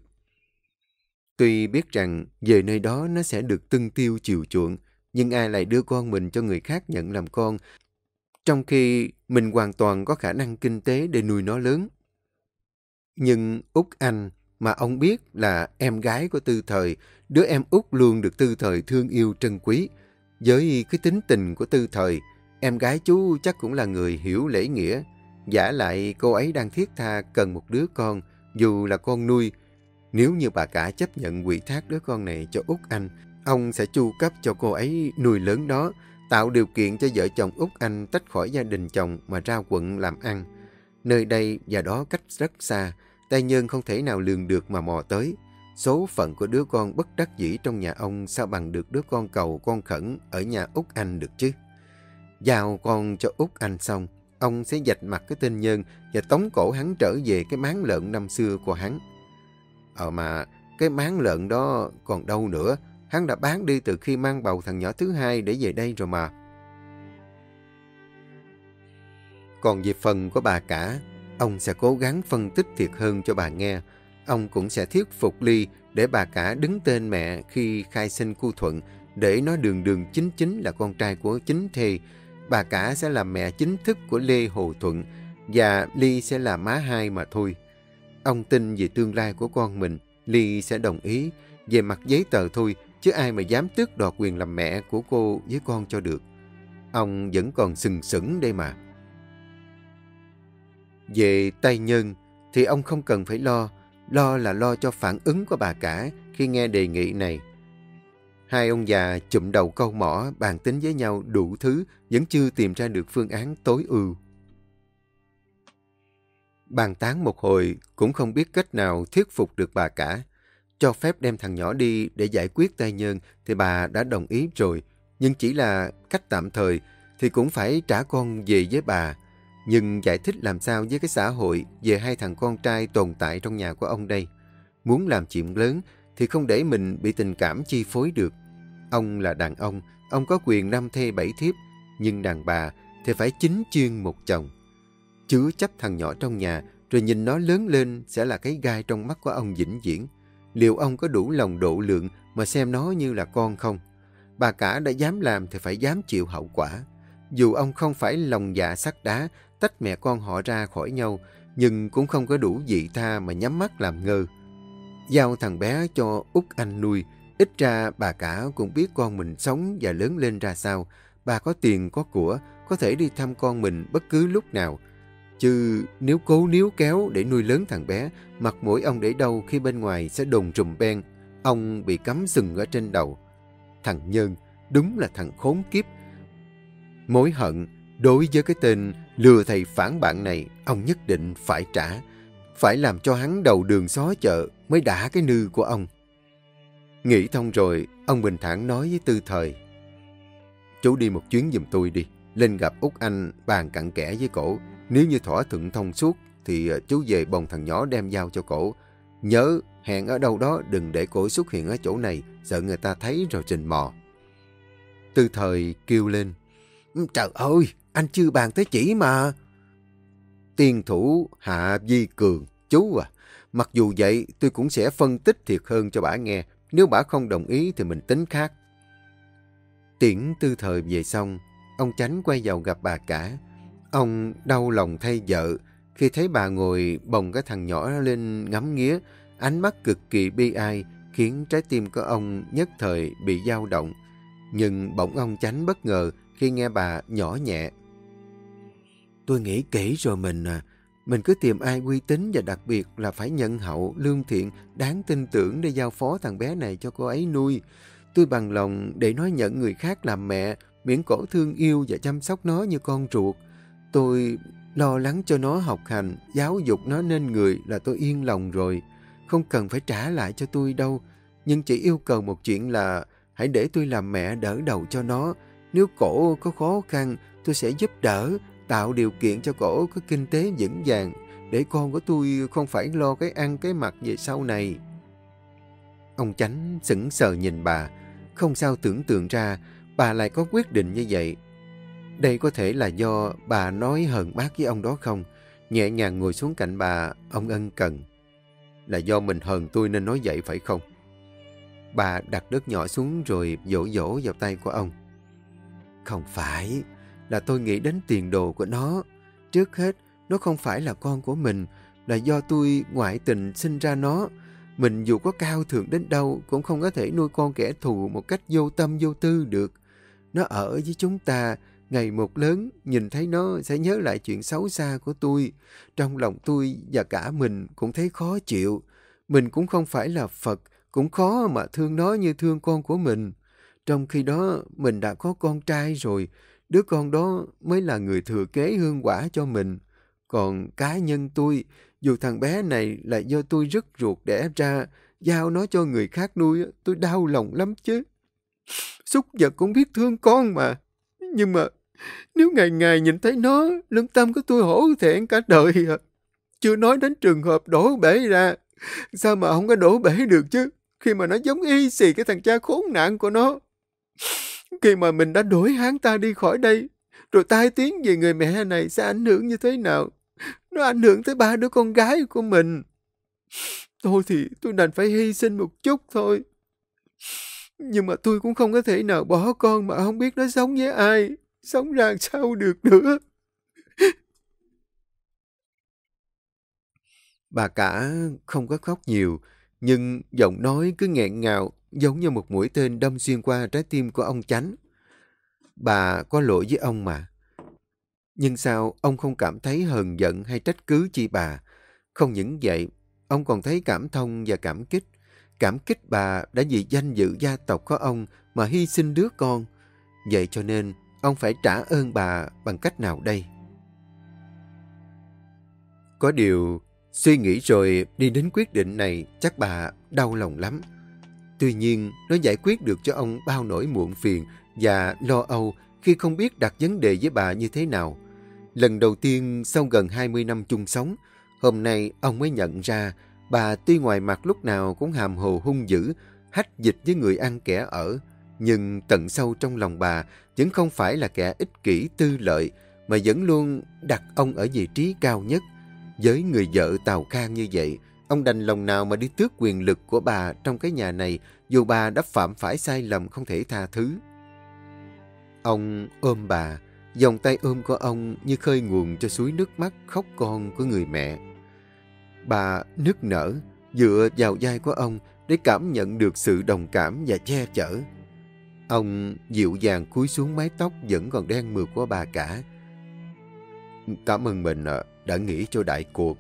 Tuy biết rằng về nơi đó nó sẽ được tưng tiêu chiều chuộng, nhưng ai lại đưa con mình cho người khác nhận làm con, trong khi mình hoàn toàn có khả năng kinh tế để nuôi nó lớn. Nhưng Úc Anh mà ông biết là em gái của Tư Thời, đứa em út luôn được Tư Thời thương yêu trân quý. Với cái tính tình của Tư Thời, em gái chú chắc cũng là người hiểu lễ nghĩa. Giả lại cô ấy đang thiết tha cần một đứa con, dù là con nuôi. Nếu như bà cả chấp nhận quỷ thác đứa con này cho Út Anh, ông sẽ chu cấp cho cô ấy nuôi lớn đó, tạo điều kiện cho vợ chồng Út Anh tách khỏi gia đình chồng mà ra quận làm ăn. Nơi đây và đó cách rất xa, Tay nhân không thể nào lường được mà mò tới. Số phận của đứa con bất đắc dĩ trong nhà ông sao bằng được đứa con cầu con khẩn ở nhà Úc Anh được chứ? Giao con cho Úc Anh xong, ông sẽ dạch mặt cái tên nhân và tống cổ hắn trở về cái máng lợn năm xưa của hắn. Ờ mà, cái máng lợn đó còn đâu nữa? Hắn đã bán đi từ khi mang bầu thằng nhỏ thứ hai để về đây rồi mà. Còn về phần của bà cả, ông sẽ cố gắng phân tích thiệt hơn cho bà nghe. Ông cũng sẽ thuyết phục Ly để bà cả đứng tên mẹ khi khai sinh cu Thuận để nó đường đường chính chính là con trai của chính thê. Bà cả sẽ là mẹ chính thức của Lê Hồ Thuận và Ly sẽ là má hai mà thôi. Ông tin về tương lai của con mình, Ly sẽ đồng ý. Về mặt giấy tờ thôi, chứ ai mà dám tước đoạt quyền làm mẹ của cô với con cho được. Ông vẫn còn sừng sững đây mà. Về tay nhân thì ông không cần phải lo, lo là lo cho phản ứng của bà cả khi nghe đề nghị này. Hai ông già chụm đầu câu mỏ, bàn tính với nhau đủ thứ, vẫn chưa tìm ra được phương án tối ưu. Bàn tán một hồi, cũng không biết cách nào thuyết phục được bà cả. Cho phép đem thằng nhỏ đi để giải quyết tai nhân thì bà đã đồng ý rồi. Nhưng chỉ là cách tạm thời thì cũng phải trả con về với bà. Nhưng giải thích làm sao với cái xã hội về hai thằng con trai tồn tại trong nhà của ông đây. Muốn làm chuyện lớn thì không để mình bị tình cảm chi phối được. Ông là đàn ông, ông có quyền năm thê bảy thiếp, nhưng đàn bà thì phải chính chuyên một chồng. Chứa chấp thằng nhỏ trong nhà, rồi nhìn nó lớn lên sẽ là cái gai trong mắt của ông vĩnh viễn. Liệu ông có đủ lòng độ lượng mà xem nó như là con không? Bà cả đã dám làm thì phải dám chịu hậu quả. Dù ông không phải lòng dạ sắt đá, tách mẹ con họ ra khỏi nhau, nhưng cũng không có đủ dị tha mà nhắm mắt làm ngơ. Giao thằng bé cho Út Anh nuôi, ít ra bà cả cũng biết con mình sống và lớn lên ra sao. Bà có tiền, có của, có thể đi thăm con mình bất cứ lúc nào. Chứ nếu cố níu kéo để nuôi lớn thằng bé, mặt mũi ông để đâu khi bên ngoài sẽ đồn trùm ben, ông bị cắm sừng ở trên đầu. Thằng Nhân, đúng là thằng khốn kiếp. Mối hận, đối với cái tên lừa thầy phản bạn này, ông nhất định phải trả. Phải làm cho hắn đầu đường xó chợ mới đã cái nư của ông. Nghĩ thông rồi, ông bình thản nói với Tư Thời. Chú đi một chuyến giùm tôi đi, lên gặp Úc Anh bàn cặn kẽ với cổ. Nếu như thỏa thuận thông suốt thì ờ, chú về bồng thằng nhỏ đem giao cho cổ. Nhớ hẹn ở đâu đó đừng để cổ xuất hiện ở chỗ này, sợ người ta thấy rồi trình mò. Tư thời kêu lên. Ừ, trời ơi, anh chưa bàn tới chỉ mà. Tiên thủ Hạ Di Cường, chú à. Mặc dù vậy, tôi cũng sẽ phân tích thiệt hơn cho bà nghe. Nếu bà không đồng ý thì mình tính khác. Tiễn tư thời về xong, ông Chánh quay vào gặp bà cả. Ông đau lòng thay vợ khi thấy bà ngồi bồng cái thằng nhỏ lên ngắm nghía, ánh mắt cực kỳ bi ai, khiến trái tim của ông nhất thời bị dao động. Nhưng bỗng ông Chánh bất ngờ khi nghe bà nhỏ nhẹ. Tôi nghĩ kỹ rồi mình à, mình cứ tìm ai uy tín và đặc biệt là phải nhận hậu, lương thiện, đáng tin tưởng để giao phó thằng bé này cho cô ấy nuôi. Tôi bằng lòng để nó nhận người khác làm mẹ, miễn cổ thương yêu và chăm sóc nó như con ruột. Tôi lo lắng cho nó học hành, giáo dục nó nên người là tôi yên lòng rồi. Không cần phải trả lại cho tôi đâu. Nhưng chỉ yêu cầu một chuyện là hãy để tôi làm mẹ đỡ đầu cho nó. Nếu cổ có khó khăn, tôi sẽ giúp đỡ, tạo điều kiện cho cổ có kinh tế vững vàng, để con của tôi không phải lo cái ăn cái mặc về sau này. Ông Chánh sững sờ nhìn bà, không sao tưởng tượng ra bà lại có quyết định như vậy. Đây có thể là do bà nói hờn bác với ông đó không? Nhẹ nhàng ngồi xuống cạnh bà, ông ân cần. Là do mình hờn tôi nên nói vậy phải không? Bà đặt đất nhỏ xuống rồi vỗ vỗ vào tay của ông. Không phải, là tôi nghĩ đến tiền đồ của nó. Trước hết, nó không phải là con của mình, là do tôi ngoại tình sinh ra nó. Mình dù có cao thượng đến đâu cũng không có thể nuôi con kẻ thù một cách vô tâm vô tư được. Nó ở với chúng ta, ngày một lớn, nhìn thấy nó sẽ nhớ lại chuyện xấu xa của tôi. Trong lòng tôi và cả mình cũng thấy khó chịu. Mình cũng không phải là Phật, cũng khó mà thương nó như thương con của mình. Trong khi đó, mình đã có con trai rồi, đứa con đó mới là người thừa kế hương quả cho mình. Còn cá nhân tôi, dù thằng bé này là do tôi rất ruột đẻ ra, giao nó cho người khác nuôi, tôi đau lòng lắm chứ. Xúc vật cũng biết thương con mà. Nhưng mà nếu ngày ngày nhìn thấy nó, lương tâm của tôi hổ thẹn cả đời à. Chưa nói đến trường hợp đổ bể ra. Sao mà không có đổ bể được chứ? khi mà nó giống y xì cái thằng cha khốn nạn của nó. Khi mà mình đã đuổi hắn ta đi khỏi đây, rồi tai tiếng về người mẹ này sẽ ảnh hưởng như thế nào? Nó ảnh hưởng tới ba đứa con gái của mình. Thôi thì tôi đành phải hy sinh một chút thôi. Nhưng mà tôi cũng không có thể nào bỏ con mà không biết nó sống với ai. Sống ra sao được nữa. Bà cả không có khóc nhiều, nhưng giọng nói cứ nghẹn ngào, giống như một mũi tên đâm xuyên qua trái tim của ông Chánh. Bà có lỗi với ông mà. Nhưng sao ông không cảm thấy hờn giận hay trách cứ chi bà? Không những vậy, ông còn thấy cảm thông và cảm kích. Cảm kích bà đã vì danh dự gia tộc của ông mà hy sinh đứa con. Vậy cho nên, ông phải trả ơn bà bằng cách nào đây? Có điều, suy nghĩ rồi đi đến quyết định này chắc bà đau lòng lắm. Tuy nhiên, nó giải quyết được cho ông bao nỗi muộn phiền và lo âu khi không biết đặt vấn đề với bà như thế nào. Lần đầu tiên sau gần 20 năm chung sống, hôm nay ông mới nhận ra bà tuy ngoài mặt lúc nào cũng hàm hồ hung dữ, hách dịch với người ăn kẻ ở, nhưng tận sâu trong lòng bà vẫn không phải là kẻ ích kỷ tư lợi, mà vẫn luôn đặt ông ở vị trí cao nhất. Với người vợ Tào Khang như vậy, ông đành lòng nào mà đi tước quyền lực của bà trong cái nhà này, dù bà đã phạm phải sai lầm không thể tha thứ. Ông ôm bà, dòng tay ôm của ông như khơi nguồn cho suối nước mắt khóc con của người mẹ. Bà nức nở, dựa vào vai của ông để cảm nhận được sự đồng cảm và che chở. Ông dịu dàng cúi xuống mái tóc vẫn còn đen mượt của bà cả. Cảm ơn mình đã nghĩ cho đại cuộc.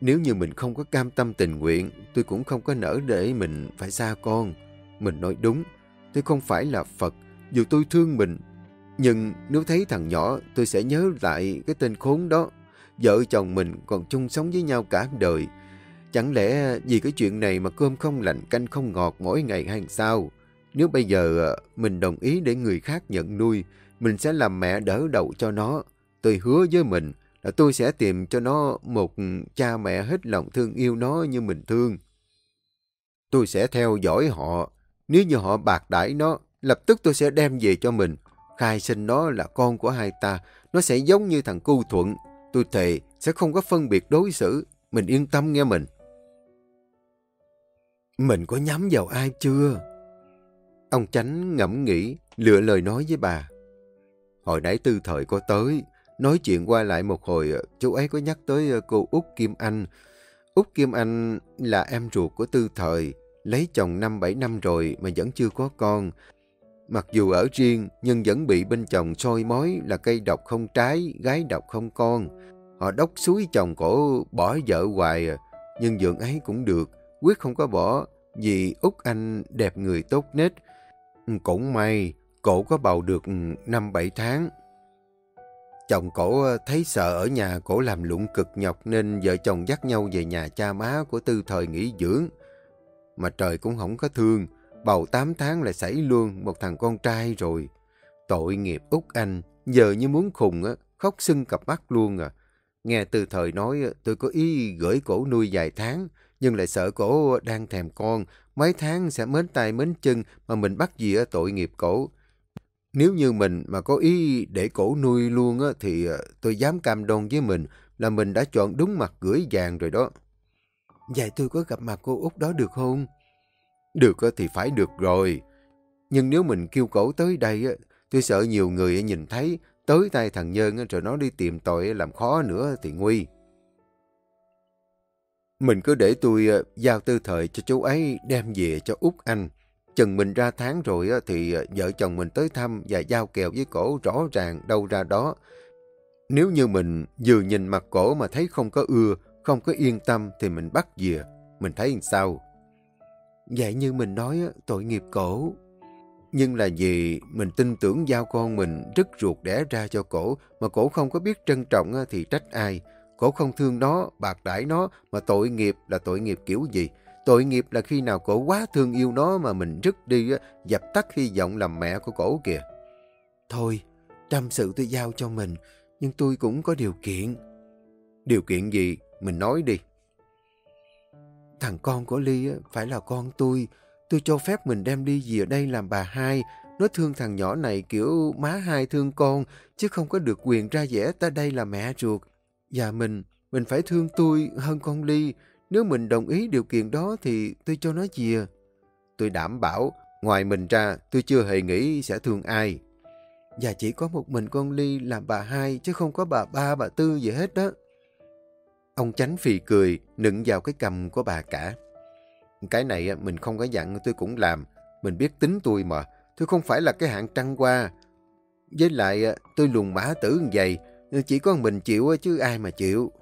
Nếu như mình không có cam tâm tình nguyện, tôi cũng không có nỡ để mình phải xa con. Mình nói đúng, tôi không phải là Phật, dù tôi thương mình. Nhưng nếu thấy thằng nhỏ, tôi sẽ nhớ lại cái tên khốn đó. Vợ chồng mình còn chung sống với nhau cả đời. Chẳng lẽ vì cái chuyện này mà cơm không lạnh canh không ngọt mỗi ngày hay sao? Nếu bây giờ à, mình đồng ý để người khác nhận nuôi, mình sẽ làm mẹ đỡ đầu cho nó. Tôi hứa với mình là tôi sẽ tìm cho nó một cha mẹ hết lòng thương yêu nó như mình thương. Tôi sẽ theo dõi họ. Nếu như họ bạc đãi nó, lập tức tôi sẽ đem về cho mình. Khai sinh nó là con của hai ta. Nó sẽ giống như thằng cu thuận. Tôi thề sẽ không có phân biệt đối xử. Mình yên tâm nghe mình. Mình có nhắm vào ai chưa? Ông Chánh ngẫm nghĩ, lựa lời nói với bà. Hồi nãy tư thời có tới, nói chuyện qua lại một hồi, ờ, chú ấy có nhắc tới ờ, cô Út Kim Anh. Út Kim Anh là em ruột của tư thời, lấy chồng năm bảy năm rồi mà vẫn chưa có con. Mặc dù ở riêng, nhưng vẫn bị bên chồng soi mói là cây độc không trái, gái độc không con. Họ đốc suối chồng cổ bỏ vợ hoài, à, nhưng dưỡng ấy cũng được, quyết không có bỏ, vì Út Anh đẹp người tốt nết. Ừ, cũng may, cổ có bầu được ừ, năm bảy tháng. Chồng cổ ờ, thấy sợ ở nhà cổ làm lụng cực nhọc nên vợ chồng dắt nhau về nhà cha má của tư thời nghỉ dưỡng. Mà trời cũng không có thương, bầu 8 tháng lại xảy luôn một thằng con trai rồi. Tội nghiệp Út Anh, giờ như muốn khùng á, khóc sưng cặp mắt luôn à. Nghe từ thời nói ờ, tôi có ý gửi cổ nuôi vài tháng, nhưng lại sợ cổ đang thèm con, mấy tháng sẽ mến tay mến chân mà mình bắt gì ở tội nghiệp cổ. Nếu như mình mà có ý để cổ nuôi luôn á, thì ờ, tôi dám cam đoan với mình là mình đã chọn đúng mặt gửi vàng rồi đó. Vậy tôi có gặp mặt cô Út đó được không? Được thì phải được rồi. Nhưng nếu mình kêu cổ tới đây, tôi sợ nhiều người nhìn thấy tới tay thằng Nhân rồi nó đi tìm tội làm khó nữa thì nguy. Mình cứ để tôi ờ, giao tư thời cho chú ấy đem về cho Út Anh. Chừng mình ra tháng rồi thì ờ, vợ chồng mình tới thăm và giao kèo với cổ rõ ràng đâu ra đó. Nếu như mình vừa nhìn mặt cổ mà thấy không có ưa, không có yên tâm thì mình bắt dìa Mình thấy sao? Vậy như mình nói, tội nghiệp cổ. Nhưng là vì mình tin tưởng giao con mình rất ruột đẻ ra cho cổ, mà cổ không có biết trân trọng thì trách ai. Cổ không thương nó, bạc đãi nó, mà tội nghiệp là tội nghiệp kiểu gì? Tội nghiệp là khi nào cổ quá thương yêu nó mà mình rứt đi, dập tắt hy vọng làm mẹ của cổ kìa. Thôi, trăm sự tôi giao cho mình, nhưng tôi cũng có điều kiện. Điều kiện gì? Mình nói đi. thằng con của Ly phải là con tôi. Tôi cho phép mình đem Ly về đây làm bà hai. Nó thương thằng nhỏ này kiểu má hai thương con, chứ không có được quyền ra vẻ ta đây là mẹ ruột. Và mình, mình phải thương tôi hơn con Ly. Nếu mình đồng ý điều kiện đó thì tôi cho nó chìa. Tôi đảm bảo, ngoài mình ra, tôi chưa hề nghĩ sẽ thương ai. Và chỉ có một mình con Ly làm bà hai, chứ không có bà ba, bà tư gì hết đó. Ông chánh phì cười, nựng vào cái cầm của bà cả. Cái này mình không có dặn tôi cũng làm. Mình biết tính tôi mà. Tôi không phải là cái hạng trăng qua. Với lại tôi lùng mã tử như vậy. Chỉ có mình chịu chứ ai mà chịu.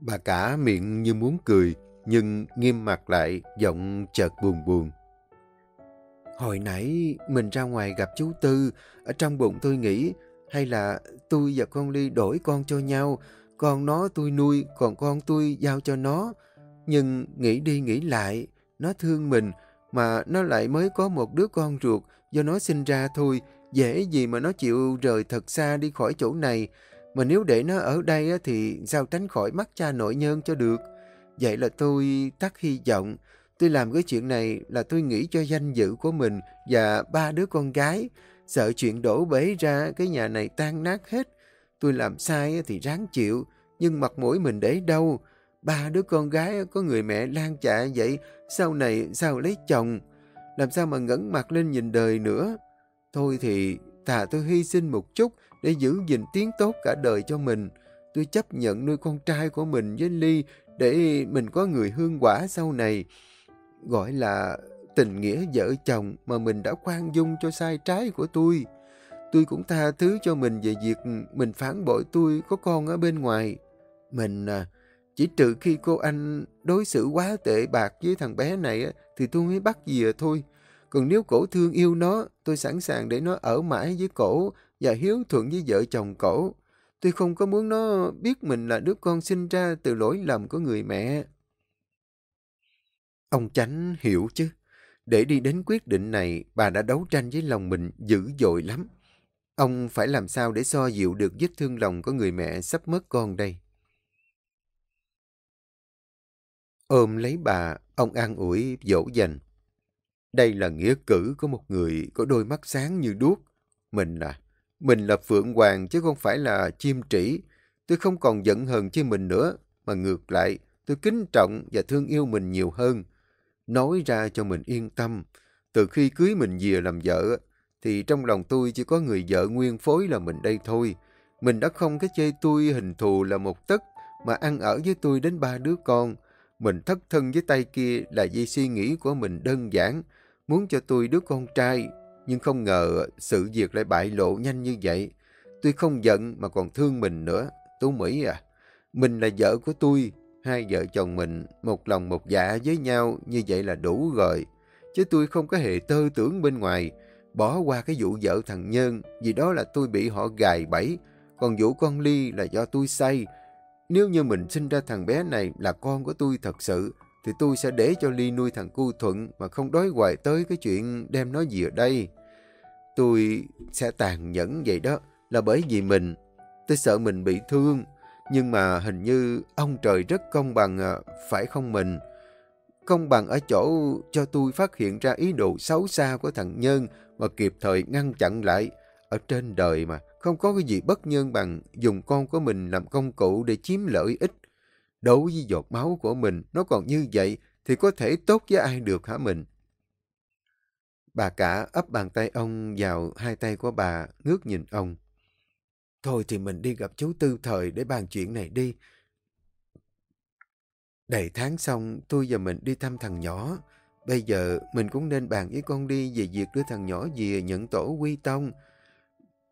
Bà cả miệng như muốn cười, nhưng nghiêm mặt lại, giọng chợt buồn buồn. Hồi nãy mình ra ngoài gặp chú Tư, ở trong bụng tôi nghĩ hay là tôi và con Ly đổi con cho nhau, con nó tôi nuôi, còn con tôi giao cho nó. Nhưng nghĩ đi nghĩ lại, nó thương mình, mà nó lại mới có một đứa con ruột do nó sinh ra thôi, dễ gì mà nó chịu rời thật xa đi khỏi chỗ này. Mà nếu để nó ở đây thì sao tránh khỏi mắt cha nội nhân cho được. Vậy là tôi tắt hy vọng. Tôi làm cái chuyện này là tôi nghĩ cho danh dự của mình và ba đứa con gái. Sợ chuyện đổ bể ra cái nhà này tan nát hết. Tôi làm sai thì ráng chịu, nhưng mặt mũi mình để đâu. Ba đứa con gái có người mẹ lan chạ vậy, sau này sao lấy chồng? Làm sao mà ngẩng mặt lên nhìn đời nữa? Thôi thì thà tôi hy sinh một chút để giữ gìn tiếng tốt cả đời cho mình. Tôi chấp nhận nuôi con trai của mình với Ly để mình có người hương quả sau này. Gọi là tình nghĩa vợ chồng mà mình đã khoan dung cho sai trái của tôi. Tôi cũng tha thứ cho mình về việc mình phản bội tôi có con ở bên ngoài. Mình à, chỉ trừ khi cô anh đối xử quá tệ bạc với thằng bé này thì tôi mới bắt về thôi. Còn nếu cổ thương yêu nó, tôi sẵn sàng để nó ở mãi với cổ và hiếu thuận với vợ chồng cổ. Tôi không có muốn nó biết mình là đứa con sinh ra từ lỗi lầm của người mẹ. Ông Chánh hiểu chứ. Để đi đến quyết định này, bà đã đấu tranh với lòng mình dữ dội lắm. Ông phải làm sao để so dịu được vết thương lòng của người mẹ sắp mất con đây? Ôm lấy bà, ông an ủi dỗ dành. Đây là nghĩa cử của một người có đôi mắt sáng như đuốc. Mình à, mình là Phượng Hoàng chứ không phải là chim trĩ. Tôi không còn giận hờn với mình nữa, mà ngược lại, tôi kính trọng và thương yêu mình nhiều hơn. Nói ra cho mình yên tâm. Từ khi cưới mình về làm vợ, thì trong lòng tôi chỉ có người vợ nguyên phối là mình đây thôi. Mình đã không cái chê tôi hình thù là một tấc mà ăn ở với tôi đến ba đứa con. Mình thất thân với tay kia là vì suy nghĩ của mình đơn giản, muốn cho tôi đứa con trai. Nhưng không ngờ sự việc lại bại lộ nhanh như vậy. Tôi không giận mà còn thương mình nữa. Tú Mỹ à, mình là vợ của tôi. Hai vợ chồng mình một lòng một dạ với nhau như vậy là đủ rồi. Chứ tôi không có hề tơ tưởng bên ngoài. Bỏ qua cái vụ vợ thằng Nhân vì đó là tôi bị họ gài bẫy. Còn vụ con Ly là do tôi say. Nếu như mình sinh ra thằng bé này là con của tôi thật sự thì tôi sẽ để cho Ly nuôi thằng cu Thuận mà không đối hoài tới cái chuyện đem nó về đây. Tôi sẽ tàn nhẫn vậy đó là bởi vì mình. Tôi sợ mình bị thương. Nhưng mà hình như ông trời rất công bằng à, phải không mình? Công bằng ở chỗ cho tôi phát hiện ra ý đồ xấu xa của thằng Nhân và kịp thời ngăn chặn lại. Ở trên đời mà, không có cái gì bất nhân bằng dùng con của mình làm công cụ để chiếm lợi ích đấu với giọt máu của mình, nó còn như vậy, thì có thể tốt với ai được hả mình? Bà cả ấp bàn tay ông vào hai tay của bà, ngước nhìn ông. Thôi thì mình đi gặp chú Tư Thời để bàn chuyện này đi. Đầy tháng xong, tôi và mình đi thăm thằng nhỏ. Bây giờ mình cũng nên bàn với con đi về việc đưa thằng nhỏ về nhận tổ quy tông.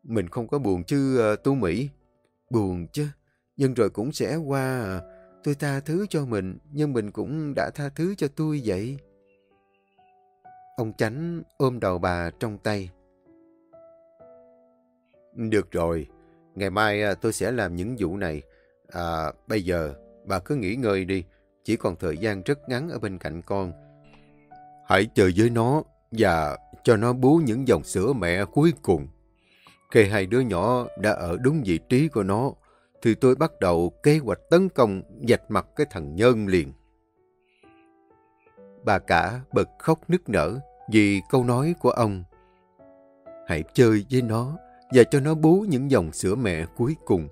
Mình không có buồn chứ uh, Tu Mỹ. Buồn chứ, nhưng rồi cũng sẽ qua. À. Tôi tha thứ cho mình, nhưng mình cũng đã tha thứ cho tôi vậy. Ông Chánh ôm đầu bà trong tay. Được rồi, ngày mai à, tôi sẽ làm những vụ này. À, bây giờ, bà cứ nghỉ ngơi đi, chỉ còn thời gian rất ngắn ở bên cạnh con. Hãy chờ với nó và cho nó bú những dòng sữa mẹ cuối cùng. Khi hai đứa nhỏ đã ở đúng vị trí của nó, thì tôi bắt đầu kế hoạch tấn công dạch mặt cái thằng Nhân liền. Bà cả bật khóc nức nở vì câu nói của ông. Hãy chơi với nó và cho nó bú những dòng sữa mẹ cuối cùng.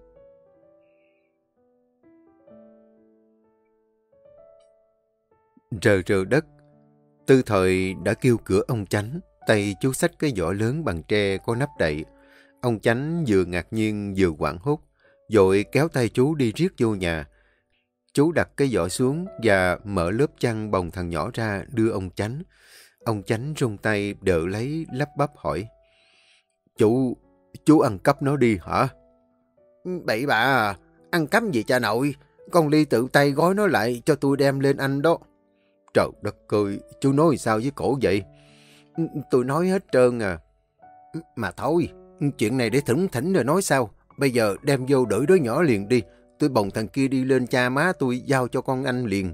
Rờ rờ đất, tư thời đã kêu cửa ông chánh, tay chú sách cái giỏ lớn bằng tre có nắp đậy. Ông chánh vừa ngạc nhiên vừa quảng hốt, rồi kéo tay chú đi riết vô nhà. Chú đặt cái giỏ xuống và mở lớp chăn bồng thằng nhỏ ra đưa ông chánh. Ông chánh rung tay đỡ lấy lắp bắp hỏi. Chú, chú ăn cắp nó đi hả? Bậy bà à, ăn cắp gì cha nội? Con Ly tự tay gói nó lại cho tôi đem lên anh đó. Trời đất ơi, chú nói sao với cổ vậy? Tôi nói hết trơn à. Mà thôi, chuyện này để thỉnh thỉnh rồi nói sao? Bây giờ đem vô đuổi đứa nhỏ liền đi. Tôi bồng thằng kia đi lên cha má tôi giao cho con anh liền.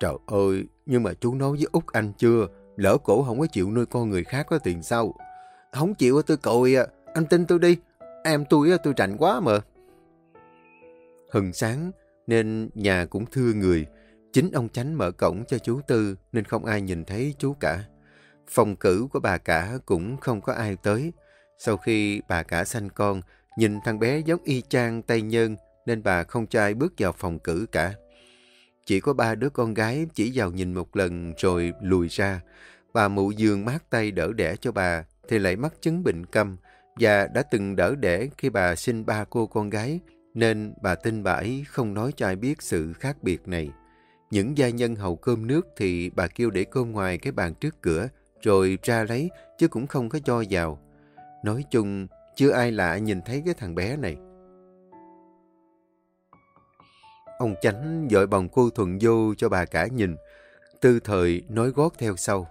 Trời ơi, nhưng mà chú nói với Út Anh chưa? Lỡ cổ không có chịu nuôi con người khác có tiền sao? Không chịu tôi cội à. Anh tin tôi đi. Em tôi tôi rảnh quá mà. Hừng sáng nên nhà cũng thưa người. Chính ông Chánh mở cổng cho chú Tư nên không ai nhìn thấy chú cả. Phòng cử của bà cả cũng không có ai tới. Sau khi bà cả sanh con, nhìn thằng bé giống y chang tay nhân nên bà không cho ai bước vào phòng cử cả. Chỉ có ba đứa con gái chỉ vào nhìn một lần rồi lùi ra. Bà mụ giường mát tay đỡ đẻ cho bà thì lại mắc chứng bệnh câm và đã từng đỡ đẻ khi bà sinh ba cô con gái nên bà tin bà ấy không nói cho ai biết sự khác biệt này. Những gia nhân hầu cơm nước thì bà kêu để cơm ngoài cái bàn trước cửa rồi ra lấy chứ cũng không có cho vào. Nói chung, chưa ai lạ nhìn thấy cái thằng bé này. Ông Chánh dội bồng cô Thuận vô cho bà cả nhìn. Tư thời nói gót theo sau.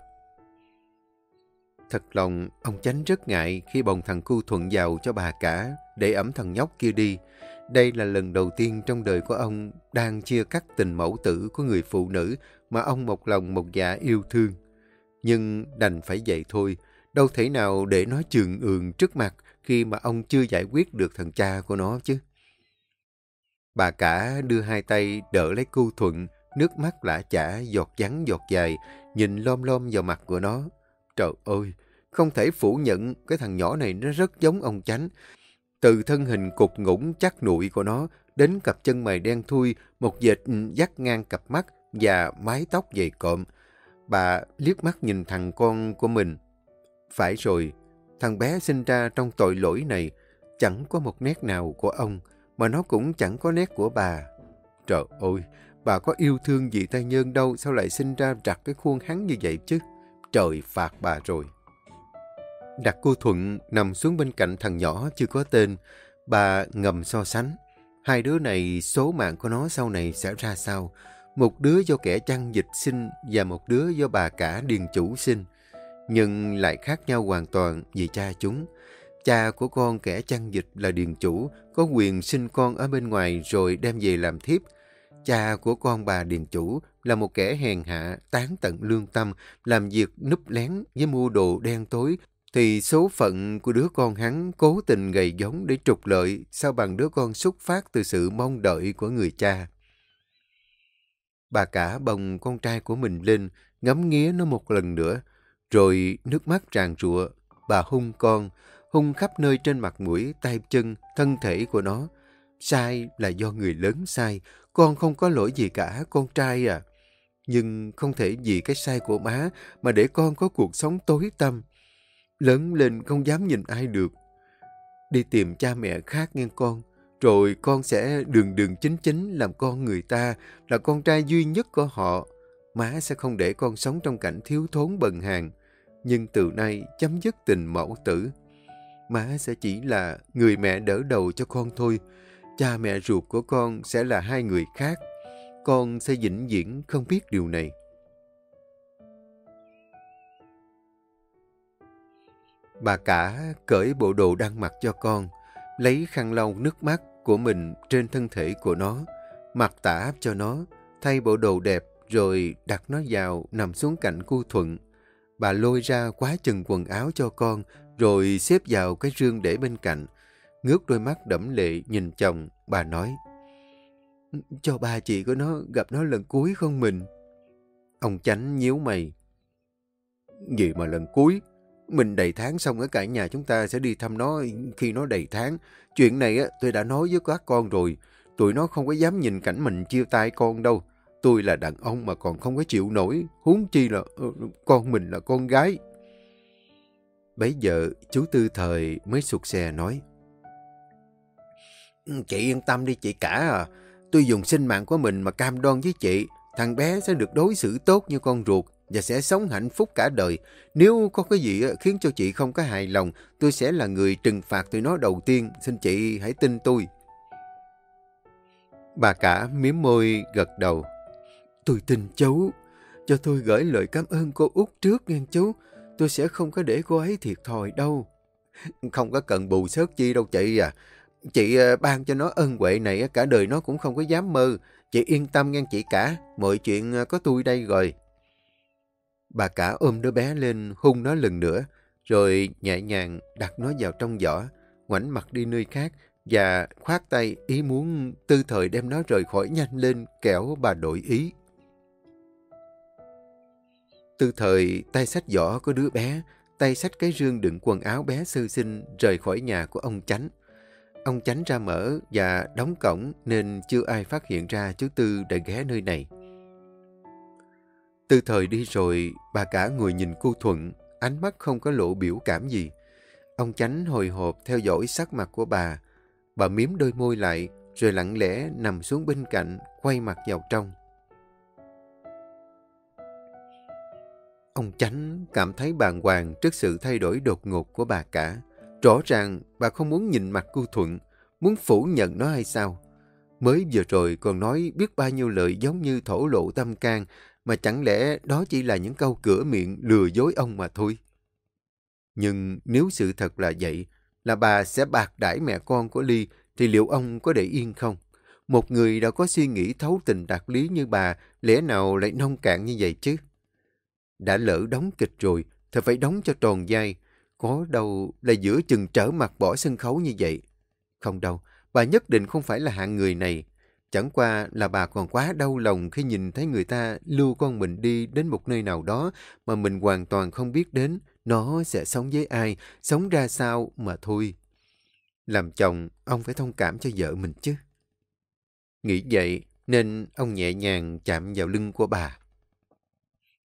Thật lòng, ông Chánh rất ngại khi bồng thằng cu Thuận vào cho bà cả để ẩm thằng nhóc kia đi. Đây là lần đầu tiên trong đời của ông đang chia cắt tình mẫu tử của người phụ nữ mà ông một lòng một dạ yêu thương. Nhưng đành phải vậy thôi, đâu thể nào để nó trường ường trước mặt khi mà ông chưa giải quyết được thằng cha của nó chứ. Bà cả đưa hai tay đỡ lấy cu thuận, nước mắt lã chả, giọt trắng giọt dài, nhìn lom lom vào mặt của nó. Trời ơi, không thể phủ nhận cái thằng nhỏ này nó rất giống ông chánh. Từ thân hình cục ngủng chắc nụi của nó đến cặp chân mày đen thui, một dệt dắt ngang cặp mắt và mái tóc dày cộm. Bà liếc mắt nhìn thằng con của mình. Phải rồi, thằng bé sinh ra trong tội lỗi này chẳng có một nét nào của ông, mà nó cũng chẳng có nét của bà. Trời ơi, bà có yêu thương gì tay nhân đâu, sao lại sinh ra rặt cái khuôn hắn như vậy chứ? Trời phạt bà rồi. Đặt cô Thuận nằm xuống bên cạnh thằng nhỏ chưa có tên, bà ngầm so sánh. Hai đứa này số mạng của nó sau này sẽ ra sao? Một đứa do kẻ chăn dịch sinh và một đứa do bà cả điền chủ sinh. Nhưng lại khác nhau hoàn toàn vì cha chúng. Cha của con kẻ chăn dịch là điền chủ, có quyền sinh con ở bên ngoài rồi đem về làm thiếp. Cha của con bà điền chủ là một kẻ hèn hạ, tán tận lương tâm, làm việc núp lén với mua đồ đen tối, thì số phận của đứa con hắn cố tình gầy giống để trục lợi sao bằng đứa con xuất phát từ sự mong đợi của người cha. Bà cả bồng con trai của mình lên, ngắm nghía nó một lần nữa, rồi nước mắt tràn rụa bà hung con, hung khắp nơi trên mặt mũi, tay chân, thân thể của nó. Sai là do người lớn sai, con không có lỗi gì cả, con trai à. Nhưng không thể vì cái sai của má mà để con có cuộc sống tối tăm. Lớn lên không dám nhìn ai được. Đi tìm cha mẹ khác nghe con. Rồi con sẽ đường đường chính chính làm con người ta, là con trai duy nhất của họ. Má sẽ không để con sống trong cảnh thiếu thốn bần hàng. Nhưng từ nay chấm dứt tình mẫu tử. Má sẽ chỉ là người mẹ đỡ đầu cho con thôi. Cha mẹ ruột của con sẽ là hai người khác. Con sẽ vĩnh viễn không biết điều này. Bà cả cởi bộ đồ đang mặc cho con, lấy khăn lau nước mắt của mình trên thân thể của nó, mặc tả cho nó, thay bộ đồ đẹp rồi đặt nó vào nằm xuống cạnh cu thuận. Bà lôi ra quá chừng quần áo cho con rồi xếp vào cái rương để bên cạnh. Ngước đôi mắt đẫm lệ nhìn chồng, bà nói. Cho ba chị của nó gặp nó lần cuối không mình? Ông chánh nhíu mày. Gì mà lần cuối? Mình đầy tháng xong ở cả nhà chúng ta sẽ đi thăm nó khi nó đầy tháng. Chuyện này á, tôi đã nói với các con rồi. Tụi nó không có dám nhìn cảnh mình chia tay con đâu. Tôi là đàn ông mà còn không có chịu nổi. Huống chi là ờ, con mình là con gái. Bấy giờ chú Tư Thời mới sụt xe nói. Ừ, chị yên tâm đi chị cả à. Tôi dùng sinh mạng của mình mà cam đoan với chị. Thằng bé sẽ được đối xử tốt như con ruột và sẽ sống hạnh phúc cả đời. Nếu có cái gì khiến cho chị không có hài lòng, tôi sẽ là người trừng phạt tụi nó đầu tiên. Xin chị hãy tin tôi. Bà cả miếm môi gật đầu. Tôi tin chú. Cho tôi gửi lời cảm ơn cô út trước nghe chú. Tôi sẽ không có để cô ấy thiệt thòi đâu. Không có cần bù sớt chi đâu chị à. Chị ờ, ban cho nó ân huệ này cả đời nó cũng không có dám mơ. Chị yên tâm nghe chị cả. Mọi chuyện ờ, có tôi đây rồi. Bà cả ôm đứa bé lên hung nó lần nữa. Rồi nhẹ nhàng đặt nó vào trong giỏ. Ngoảnh mặt đi nơi khác. Và khoát tay ý muốn tư thời đem nó rời khỏi nhanh lên, kẻo bà đổi ý. Từ thời tay sách giỏ của đứa bé, tay sách cái rương đựng quần áo bé sơ sinh rời khỏi nhà của ông Chánh. Ông Chánh ra mở và đóng cổng nên chưa ai phát hiện ra chú Tư đã ghé nơi này. Từ thời đi rồi, bà cả ngồi nhìn cô Thuận, ánh mắt không có lộ biểu cảm gì. Ông Chánh hồi hộp theo dõi sắc mặt của bà. Bà miếm đôi môi lại, rồi lặng lẽ nằm xuống bên cạnh, quay mặt vào trong. Ông Chánh cảm thấy bàng hoàng trước sự thay đổi đột ngột của bà cả. Rõ ràng bà không muốn nhìn mặt cô Thuận, muốn phủ nhận nó hay sao? Mới vừa rồi còn nói biết bao nhiêu lời giống như thổ lộ tâm can, mà chẳng lẽ đó chỉ là những câu cửa miệng lừa dối ông mà thôi? Nhưng nếu sự thật là vậy, là bà sẽ bạc đãi mẹ con của Ly, thì liệu ông có để yên không? Một người đã có suy nghĩ thấu tình đạt lý như bà, lẽ nào lại nông cạn như vậy chứ? Đã lỡ đóng kịch rồi, thì phải đóng cho tròn vai. Có đâu là giữa chừng trở mặt bỏ sân khấu như vậy. Không đâu, bà nhất định không phải là hạng người này. Chẳng qua là bà còn quá đau lòng khi nhìn thấy người ta lưu con mình đi đến một nơi nào đó mà mình hoàn toàn không biết đến nó sẽ sống với ai, sống ra sao mà thôi. Làm chồng, ông phải thông cảm cho vợ mình chứ. Nghĩ vậy nên ông nhẹ nhàng chạm vào lưng của bà.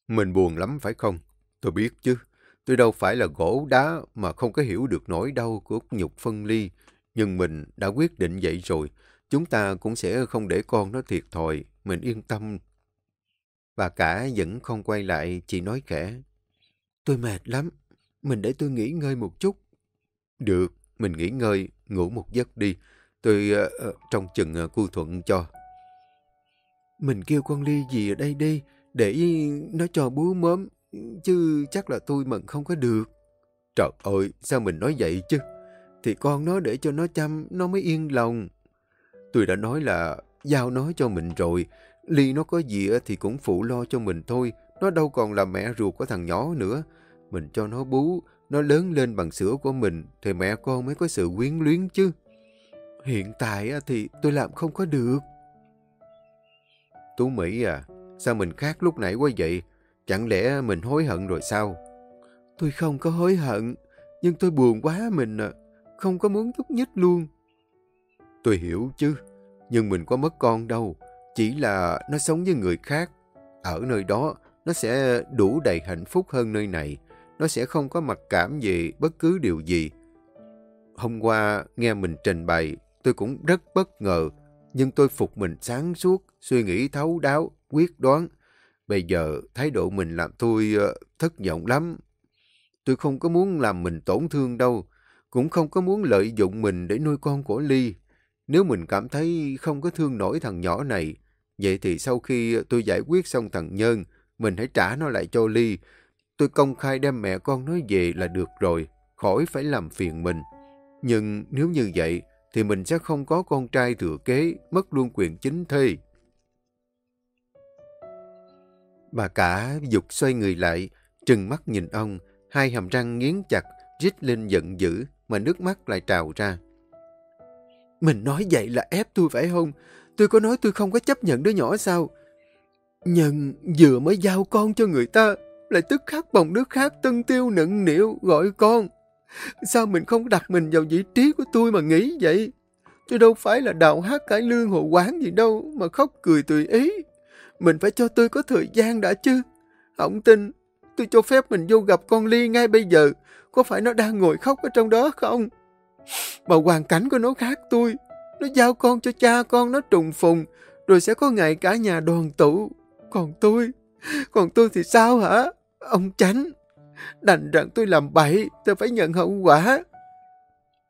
Mình buồn lắm phải không? Tôi biết chứ. Tôi đâu phải là gỗ đá mà không có hiểu được nỗi đau của nhục phân ly. Nhưng mình đã quyết định vậy rồi. Chúng ta cũng sẽ không để con nó thiệt thòi. Mình yên tâm. Bà cả vẫn không quay lại, chỉ nói khẽ. Tôi mệt lắm. Mình để tôi nghỉ ngơi một chút. Được, mình nghỉ ngơi, ngủ một giấc đi. Tôi uh, trong chừng uh, cu thuận cho. Mình kêu con Ly gì ở đây đi, để nó cho bú mớm, chứ chắc là tôi mận không có được. Trời ơi, sao mình nói vậy chứ? Thì con nó để cho nó chăm, nó mới yên lòng. Tôi đã nói là giao nó cho mình rồi. Ly nó có gì thì cũng phụ lo cho mình thôi. Nó đâu còn là mẹ ruột của thằng nhỏ nữa. Mình cho nó bú, nó lớn lên bằng sữa của mình, thì mẹ con mới có sự quyến luyến chứ. Hiện tại thì tôi làm không có được. Tú Mỹ à, sao mình khác lúc nãy quá vậy? Chẳng lẽ mình hối hận rồi sao? Tôi không có hối hận, nhưng tôi buồn quá mình à, không có muốn thúc nhích luôn. Tôi hiểu chứ, nhưng mình có mất con đâu, chỉ là nó sống với người khác. Ở nơi đó, nó sẽ đủ đầy hạnh phúc hơn nơi này. Nó sẽ không có mặc cảm gì bất cứ điều gì. Hôm qua nghe mình trình bày, tôi cũng rất bất ngờ, nhưng tôi phục mình sáng suốt, suy nghĩ thấu đáo, quyết đoán. Bây giờ thái độ mình làm tôi uh, thất vọng lắm. Tôi không có muốn làm mình tổn thương đâu, cũng không có muốn lợi dụng mình để nuôi con của Ly. Nếu mình cảm thấy không có thương nổi thằng nhỏ này, vậy thì sau khi tôi giải quyết xong thằng Nhân, mình hãy trả nó lại cho Ly. Tôi công khai đem mẹ con nó về là được rồi, khỏi phải làm phiền mình. Nhưng nếu như vậy, thì mình sẽ không có con trai thừa kế, mất luôn quyền chính thê. Bà cả dục xoay người lại, trừng mắt nhìn ông, hai hàm răng nghiến chặt, rít lên giận dữ, mà nước mắt lại trào ra. Mình nói vậy là ép tôi phải không? Tôi có nói tôi không có chấp nhận đứa nhỏ sao? Nhân vừa mới giao con cho người ta, lại tức khắc bồng đứa khác tân tiêu nựng nịu gọi con. Sao mình không đặt mình vào vị trí của tôi mà nghĩ vậy? Tôi đâu phải là đạo hát cải lương hộ quán gì đâu mà khóc cười tùy ý. Mình phải cho tôi có thời gian đã chứ. ông tin, tôi cho phép mình vô gặp con Ly ngay bây giờ. Có phải nó đang ngồi khóc ở trong đó không? Mà hoàn cảnh của nó khác tôi. Nó giao con cho cha con nó trùng phùng, rồi sẽ có ngày cả nhà đoàn tụ. Còn tôi, còn tôi thì sao hả? Ông Chánh, đành rằng tôi làm bậy, tôi phải nhận hậu quả.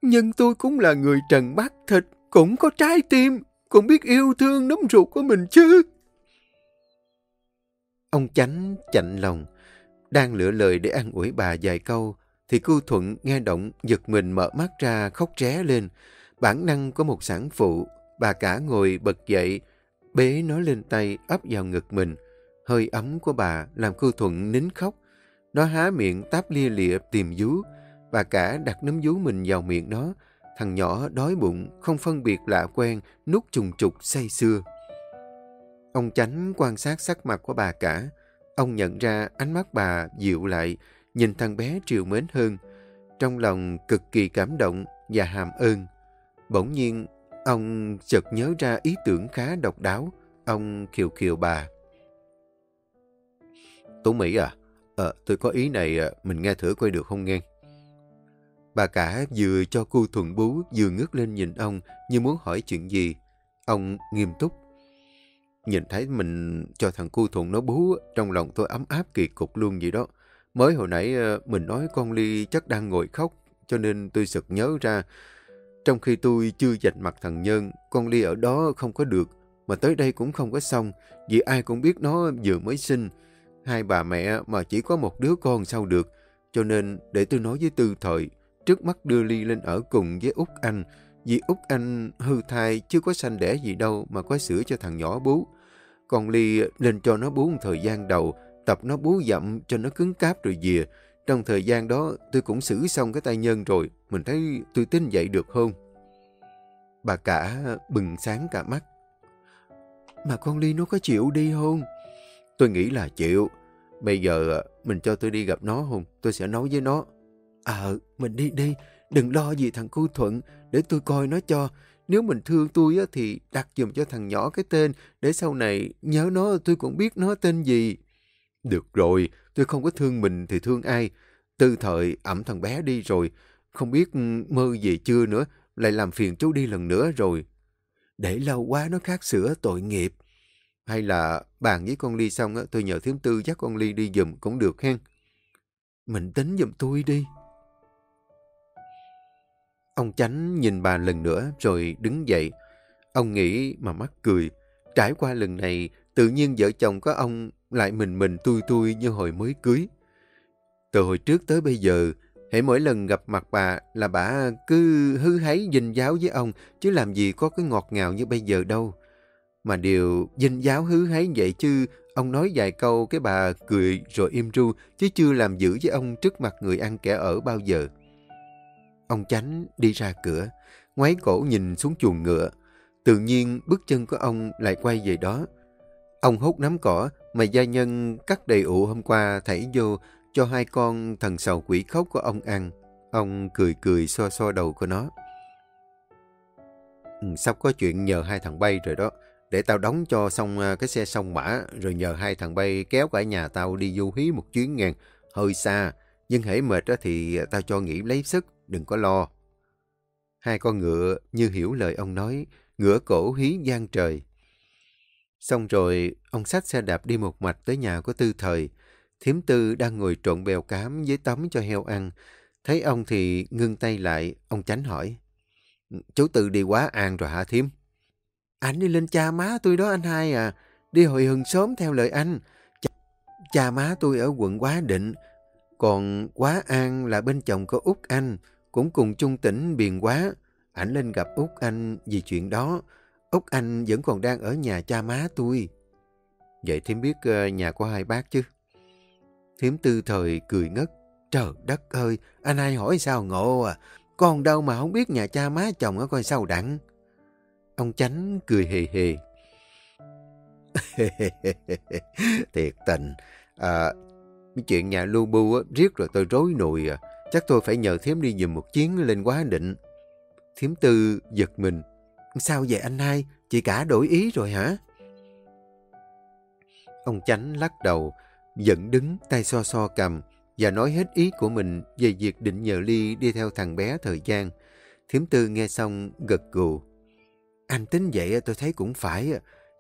Nhưng tôi cũng là người trần mắt thịt, cũng có trái tim, cũng biết yêu thương nấm ruột của mình chứ. Ông Chánh chạnh lòng, đang lựa lời để ăn ủi bà vài câu, thì cô Thuận nghe động giật mình mở mắt ra khóc ré lên. Bản năng của một sản phụ, bà cả ngồi bật dậy, bế nó lên tay ấp vào ngực mình. Hơi ấm của bà làm cô Thuận nín khóc. Nó há miệng táp lia lịa tìm vú. Bà cả đặt nấm vú mình vào miệng nó. Thằng nhỏ đói bụng, không phân biệt lạ quen, nút trùng trục say xưa. Ông Chánh quan sát sắc mặt của bà cả. Ông nhận ra ánh mắt bà dịu lại, nhìn thằng bé triều mến hơn. Trong lòng cực kỳ cảm động và hàm ơn. Bỗng nhiên, ông chợt nhớ ra ý tưởng khá độc đáo. Ông khiều khiều bà. Tú Mỹ à, à, tôi có ý này ờ, mình nghe thử coi được không nghe. Bà cả vừa cho cô thuận bú vừa ngước lên nhìn ông như muốn hỏi chuyện gì. Ông nghiêm túc. Nhìn thấy mình cho thằng cu thuận nó bú, trong lòng tôi ấm áp kỳ cục luôn vậy đó. Mới hồi nãy ờ, mình nói con Ly chắc đang ngồi khóc, cho nên tôi sực nhớ ra. Trong khi tôi chưa dạch mặt thằng Nhân, con Ly ở đó không có được, mà tới đây cũng không có xong, vì ai cũng biết nó vừa mới sinh. Hai bà mẹ mà chỉ có một đứa con sao được, cho nên để tôi nói với Tư Thời, trước mắt đưa Ly lên ở cùng với Út Anh, vì Út Anh hư thai chưa có sanh đẻ gì đâu mà có sữa cho thằng nhỏ bú. Còn Ly lên cho nó bú một thời gian đầu, tập nó bú dặm cho nó cứng cáp rồi về. Trong thời gian đó tôi cũng xử xong cái tay nhân rồi, mình thấy tôi tin vậy được không? Bà cả bừng sáng cả mắt. Mà con Ly nó có chịu đi không? Tôi nghĩ là chịu. Bây giờ mình cho tôi đi gặp nó không? Tôi sẽ nói với nó. Ờ, mình đi đi. Đừng lo gì thằng cu Thuận, để tôi coi nó cho. Nếu mình thương tôi á, thì đặt dùm cho thằng nhỏ cái tên, để sau này nhớ nó tôi cũng biết nó tên gì. Được rồi, tôi không có thương mình thì thương ai. Tư thời ẩm thằng bé đi rồi, không biết mơ gì chưa nữa, lại làm phiền chú đi lần nữa rồi. Để lâu quá nó khát sữa tội nghiệp. Hay là bàn với con Ly xong, tôi nhờ thiếm tư dắt con Ly đi giùm cũng được hen. Mình tính giùm tôi đi. Ông Chánh nhìn bà lần nữa rồi đứng dậy. Ông nghĩ mà mắc cười. Trải qua lần này, tự nhiên vợ chồng có ông lại mình mình tui tui như hồi mới cưới. Từ hồi trước tới bây giờ, hãy mỗi lần gặp mặt bà là bà cứ hư háy dinh giáo với ông, chứ làm gì có cái ngọt ngào như bây giờ đâu. Mà điều danh giáo hứ hái vậy chứ, ông nói vài câu cái bà cười rồi im ru, chứ chưa làm giữ với ông trước mặt người ăn kẻ ở bao giờ. Ông Chánh đi ra cửa, ngoái cổ nhìn xuống chuồng ngựa. Tự nhiên bước chân của ông lại quay về đó. Ông hốt nắm cỏ mà gia nhân cắt đầy ụ hôm qua thảy vô cho hai con thần sầu quỷ khóc của ông ăn. Ông cười cười xoa xoa đầu của nó. Ừ, sắp có chuyện nhờ hai thằng bay rồi đó. Để tao đóng cho xong ờ, cái xe sông mã rồi nhờ hai thằng bay kéo cả nhà tao đi du hí một chuyến ngàn. Hơi xa, nhưng hễ mệt thì tao cho nghỉ lấy sức, đừng có lo. Hai con ngựa như hiểu lời ông nói, ngựa cổ hí gian trời. Xong rồi, ông xách xe đạp đi một mạch tới nhà của Tư Thời. Thiếm Tư đang ngồi trộn bèo cám với tấm cho heo ăn. Thấy ông thì ngưng tay lại, ông tránh hỏi. Chú Tư đi quá an rồi hả Thiếm? Anh đi lên cha má tôi đó anh hai à. Đi hồi hừng sớm theo lời anh. Cha, cha má tôi ở quận Quá Định. Còn Quá An là bên chồng của Út Anh. Cũng cùng chung tỉnh Biền Quá. Anh lên gặp Út Anh vì chuyện đó. Úc Anh vẫn còn đang ở nhà cha má tôi. Vậy Thiếm biết ờ, nhà của hai bác chứ? Thiếm tư thời cười ngất. Trời đất ơi, anh hai hỏi sao ngộ à. Còn đâu mà không biết nhà cha má chồng ở coi sao đặng. Ông Chánh cười hề hề. Thiệt tình, à, chuyện nhà lưu bu á riết rồi tôi rối nùi à. Chắc tôi phải nhờ thiếm đi dùm một chuyến lên quá định. Thiếm tư giật mình. Sao vậy anh hai? Chị cả đổi ý rồi hả? Ông Chánh lắc đầu, giận đứng tay so so cầm và nói hết ý của mình về việc định nhờ Ly đi theo thằng bé thời gian. Thiếm tư nghe xong gật gù. Anh tính vậy tôi thấy cũng phải.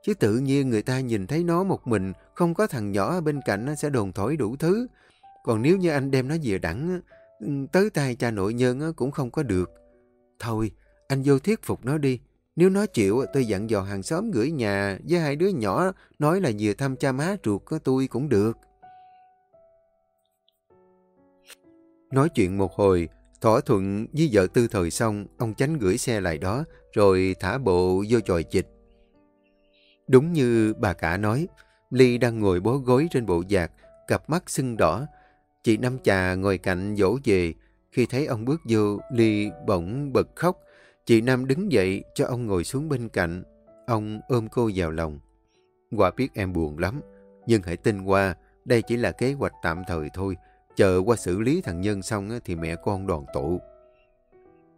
Chứ tự nhiên người ta nhìn thấy nó một mình, không có thằng nhỏ bên cạnh sẽ đồn thổi đủ thứ. Còn nếu như anh đem nó về đẳng, ừ, tới tay cha nội nhân cũng không có được. Thôi, anh vô thuyết phục nó đi. Nếu nó chịu, tôi dặn dò hàng xóm gửi nhà với hai đứa nhỏ nói là vừa thăm cha má ruột của tôi cũng được. Nói chuyện một hồi, thỏa thuận với vợ tư thời xong, ông Chánh gửi xe lại đó, rồi thả bộ vô chòi chịch. Đúng như bà cả nói, Ly đang ngồi bó gối trên bộ giạc, cặp mắt sưng đỏ. Chị Năm Trà ngồi cạnh dỗ về. Khi thấy ông bước vô, Ly bỗng bật khóc. Chị Năm đứng dậy cho ông ngồi xuống bên cạnh. Ông ôm cô vào lòng. Qua biết em buồn lắm, nhưng hãy tin qua, đây chỉ là kế hoạch tạm thời thôi. Chờ qua xử lý thằng Nhân xong thì mẹ con đoàn tụ.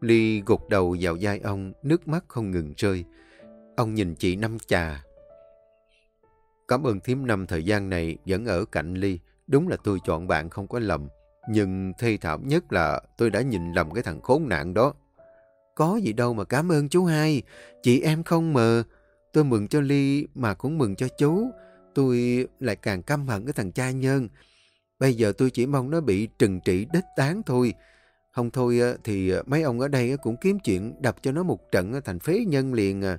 Ly gục đầu vào vai ông, nước mắt không ngừng rơi. Ông nhìn chị Năm Trà. Cảm ơn thím năm thời gian này vẫn ở cạnh Ly. Đúng là tôi chọn bạn không có lầm. Nhưng thê thảm nhất là tôi đã nhìn lầm cái thằng khốn nạn đó. Có gì đâu mà cảm ơn chú hai. Chị em không mờ. Tôi mừng cho Ly mà cũng mừng cho chú. Tôi lại càng căm hận cái thằng cha nhân. Bây giờ tôi chỉ mong nó bị trừng trị đích tán thôi. Không thôi thì ờ, mấy ông ở đây cũng kiếm chuyện đập cho nó một trận thành phế nhân liền. À.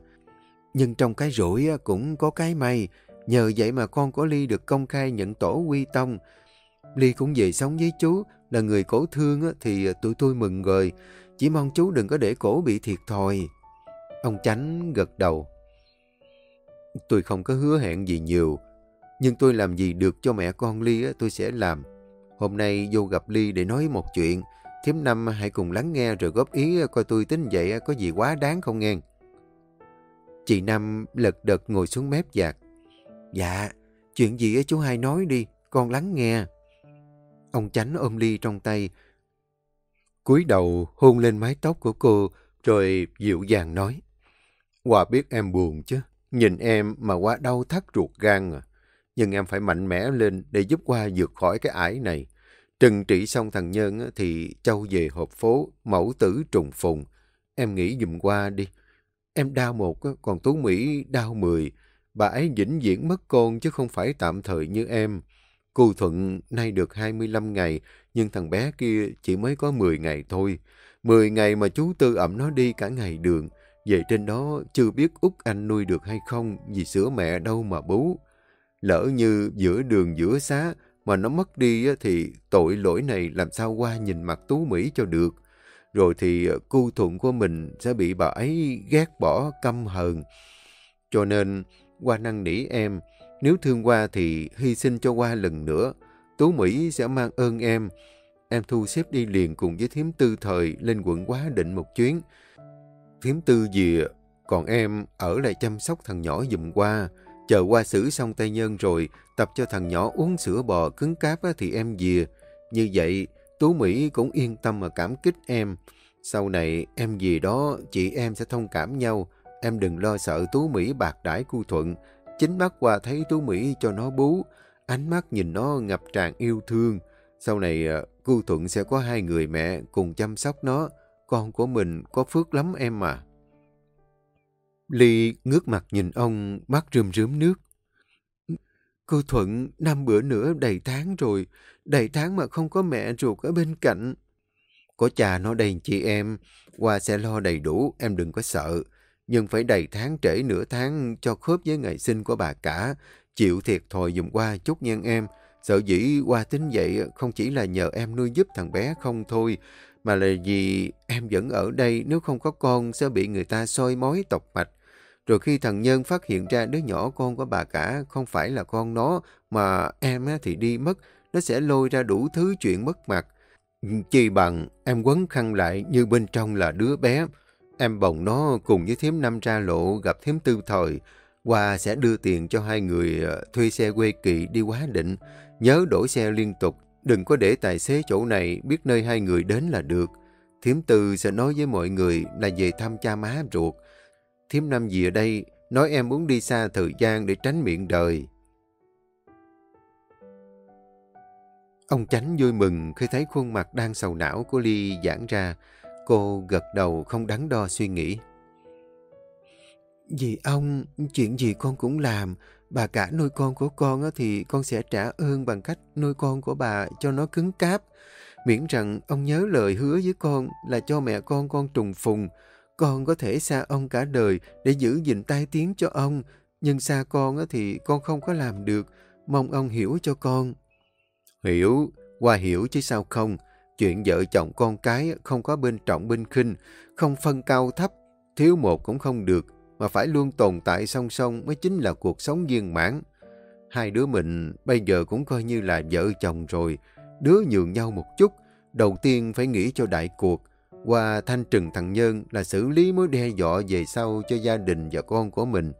Nhưng trong cái rủi cũng có cái may. Nhờ vậy mà con của Ly được công khai nhận tổ quy tông. Ly cũng về sống với chú, là người cổ thương thì ờ, tụi tôi mừng rồi. Chỉ mong chú đừng có để cổ bị thiệt thòi. Ông Chánh gật đầu. Tôi không có hứa hẹn gì nhiều, nhưng tôi làm gì được cho mẹ con Ly tôi sẽ làm. Hôm nay vô gặp Ly để nói một chuyện. Thiếm năm hãy cùng lắng nghe rồi góp ý à, coi tôi tính vậy à, có gì quá đáng không nghe. Chị Năm lật đật ngồi xuống mép giạc. Dạ, chuyện gì chú hai nói đi, con lắng nghe. Ông Chánh ôm ly trong tay, cúi đầu hôn lên mái tóc của cô, rồi dịu dàng nói. Hòa biết em buồn chứ, nhìn em mà quá đau thắt ruột gan à. Nhưng em phải mạnh mẽ lên để giúp qua vượt khỏi cái ải này. Trừng trị xong thằng Nhân thì châu về hộp phố, mẫu tử trùng phùng. Em nghĩ dùm qua đi. Em đau một, còn Tú Mỹ đau mười. Bà ấy vĩnh viễn mất con chứ không phải tạm thời như em. Cô Thuận nay được 25 ngày, nhưng thằng bé kia chỉ mới có 10 ngày thôi. 10 ngày mà chú Tư ẩm nó đi cả ngày đường. Về trên đó chưa biết Út Anh nuôi được hay không vì sữa mẹ đâu mà bú. Lỡ như giữa đường giữa xá mà nó mất đi thì tội lỗi này làm sao qua nhìn mặt Tú Mỹ cho được. Rồi thì ờ, cu Thuận của mình sẽ bị bà ấy ghét bỏ căm hờn. Cho nên qua năn nỉ em, nếu thương qua thì hy sinh cho qua lần nữa. Tú Mỹ sẽ mang ơn em. Em thu xếp đi liền cùng với thiếm tư thời lên quận quá định một chuyến. Thiếm tư dìa, còn em ở lại chăm sóc thằng nhỏ dùm qua. Chờ qua xử xong tay nhân rồi, tập cho thằng nhỏ uống sữa bò cứng cáp thì em dìa. Như vậy, Tú Mỹ cũng yên tâm mà cảm kích em. Sau này em gì đó, chị em sẽ thông cảm nhau. Em đừng lo sợ Tú Mỹ bạc đãi cu thuận. Chính mắt qua thấy Tú Mỹ cho nó bú. Ánh mắt nhìn nó ngập tràn yêu thương. Sau này à, cu thuận sẽ có hai người mẹ cùng chăm sóc nó. Con của mình có phước lắm em mà. Ly ngước mặt nhìn ông, mắt rơm rớm nước. Cô Thuận năm bữa nữa đầy tháng rồi, đầy tháng mà không có mẹ ruột ở bên cạnh. Có cha nó đầy chị em, qua sẽ lo đầy đủ, em đừng có sợ nhưng phải đầy tháng trễ nửa tháng cho khớp với ngày sinh của bà cả. Chịu thiệt thòi dùm qua chút nhân em. Sợ dĩ qua tính vậy không chỉ là nhờ em nuôi giúp thằng bé không thôi, mà là vì em vẫn ở đây nếu không có con sẽ bị người ta soi mối tộc mạch. Rồi khi thằng Nhân phát hiện ra đứa nhỏ con của bà cả không phải là con nó, mà em thì đi mất, nó sẽ lôi ra đủ thứ chuyện mất mặt. Ừ, Chỉ bằng em quấn khăn lại như bên trong là đứa bé. Em bồng nó cùng với thiếm năm ra lộ gặp thiếm tư thời. hòa sẽ đưa tiền cho hai người ờ, thuê xe quê kỳ đi quá định. Nhớ đổi xe liên tục. Đừng có để tài xế chỗ này biết nơi hai người đến là được. Thiếm tư sẽ nói với mọi người là về thăm cha má ruột. Thiếm năm gì ở đây, nói em muốn đi xa thời gian để tránh miệng đời. Ông Chánh vui mừng khi thấy khuôn mặt đang sầu não của Ly giãn ra. Cô gật đầu không đắn đo suy nghĩ. Vì ông, chuyện gì con cũng làm. Bà cả nuôi con của con thì con sẽ trả ơn bằng cách nuôi con của bà cho nó cứng cáp. Miễn rằng ông nhớ lời hứa với con là cho mẹ con con trùng phùng. Con có thể xa ông cả đời để giữ gìn tai tiếng cho ông. Nhưng xa con thì con không có làm được. Mong ông hiểu cho con. Hiểu, qua hiểu chứ sao không. Chuyện vợ chồng con cái không có bên trọng bên khinh, không phân cao thấp, thiếu một cũng không được, mà phải luôn tồn tại song song mới chính là cuộc sống viên mãn. Hai đứa mình bây giờ cũng coi như là vợ chồng rồi, đứa nhường nhau một chút, đầu tiên phải nghĩ cho đại cuộc. Qua thanh trừng thằng Nhân là xử lý mối đe dọa về sau cho gia đình và con của mình.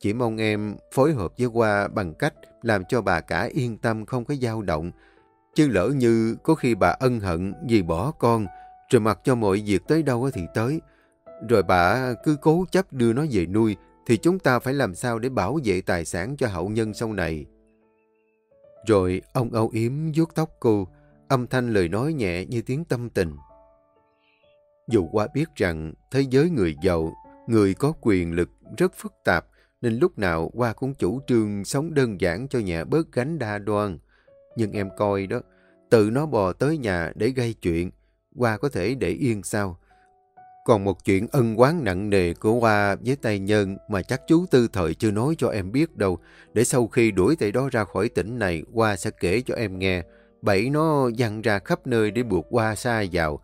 Chỉ mong em phối hợp với Hoa bằng cách làm cho bà cả yên tâm không có dao động. Chứ lỡ như có khi bà ân hận vì bỏ con, rồi mặc cho mọi việc tới đâu thì tới. Rồi bà cứ cố chấp đưa nó về nuôi, thì chúng ta phải làm sao để bảo vệ tài sản cho hậu nhân sau này. Rồi ông âu yếm vuốt tóc cô, âm thanh lời nói nhẹ như tiếng tâm tình. Dù qua biết rằng thế giới người giàu, người có quyền lực rất phức tạp, nên lúc nào qua cũng chủ trương sống đơn giản cho nhà bớt gánh đa đoan. Nhưng em coi đó, tự nó bò tới nhà để gây chuyện, qua có thể để yên sao? Còn một chuyện ân quán nặng nề của Hoa với tay nhân mà chắc chú Tư Thời chưa nói cho em biết đâu. Để sau khi đuổi tay đó ra khỏi tỉnh này, Hoa sẽ kể cho em nghe. bảy nó dặn ra khắp nơi để buộc Hoa xa vào.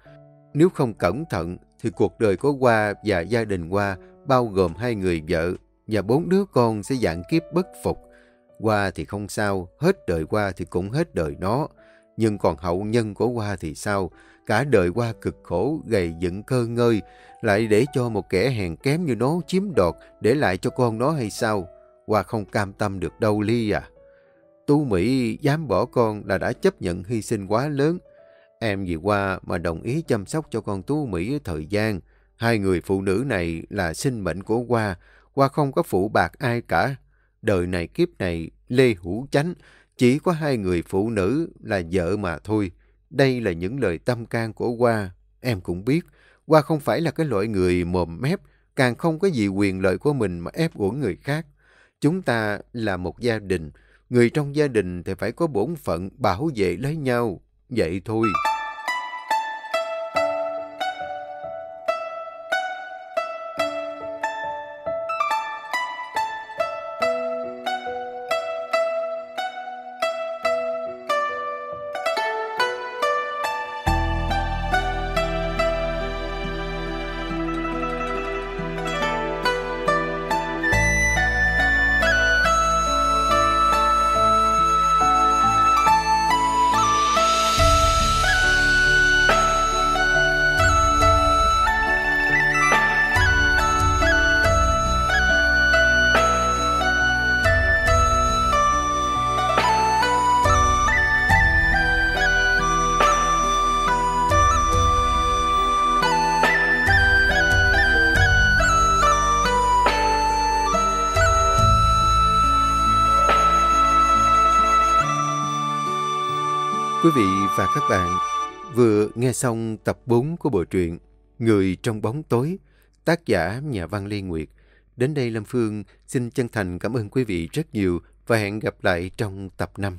Nếu không cẩn thận, thì cuộc đời của Hoa và gia đình Hoa, bao gồm hai người vợ và bốn đứa con sẽ dạng kiếp bất phục. Hoa thì không sao, hết đời qua thì cũng hết đời nó. Nhưng còn hậu nhân của Hoa thì sao? Cả đời Hoa cực khổ, gầy dựng cơ ngơi, lại để cho một kẻ hèn kém như nó chiếm đoạt, để lại cho con nó hay sao? Hoa không cam tâm được đâu Ly à. Tu Mỹ dám bỏ con là đã chấp nhận hy sinh quá lớn. Em vì qua mà đồng ý chăm sóc cho con tú Mỹ thời gian. Hai người phụ nữ này là sinh mệnh của qua qua không có phụ bạc ai cả. Đời này kiếp này, Lê Hữu Chánh, chỉ có hai người phụ nữ là vợ mà thôi. Đây là những lời tâm can của qua Em cũng biết, qua không phải là cái loại người mồm mép, càng không có gì quyền lợi của mình mà ép uổng người khác. Chúng ta là một gia đình, người trong gia đình thì phải có bổn phận bảo vệ lấy nhau. Vậy thôi. Quý vị và các bạn vừa nghe xong tập 4 của bộ truyện Người trong bóng tối, tác giả nhà văn Lê Nguyệt. Đến đây Lâm Phương xin chân thành cảm ơn quý vị rất nhiều và hẹn gặp lại trong tập 5.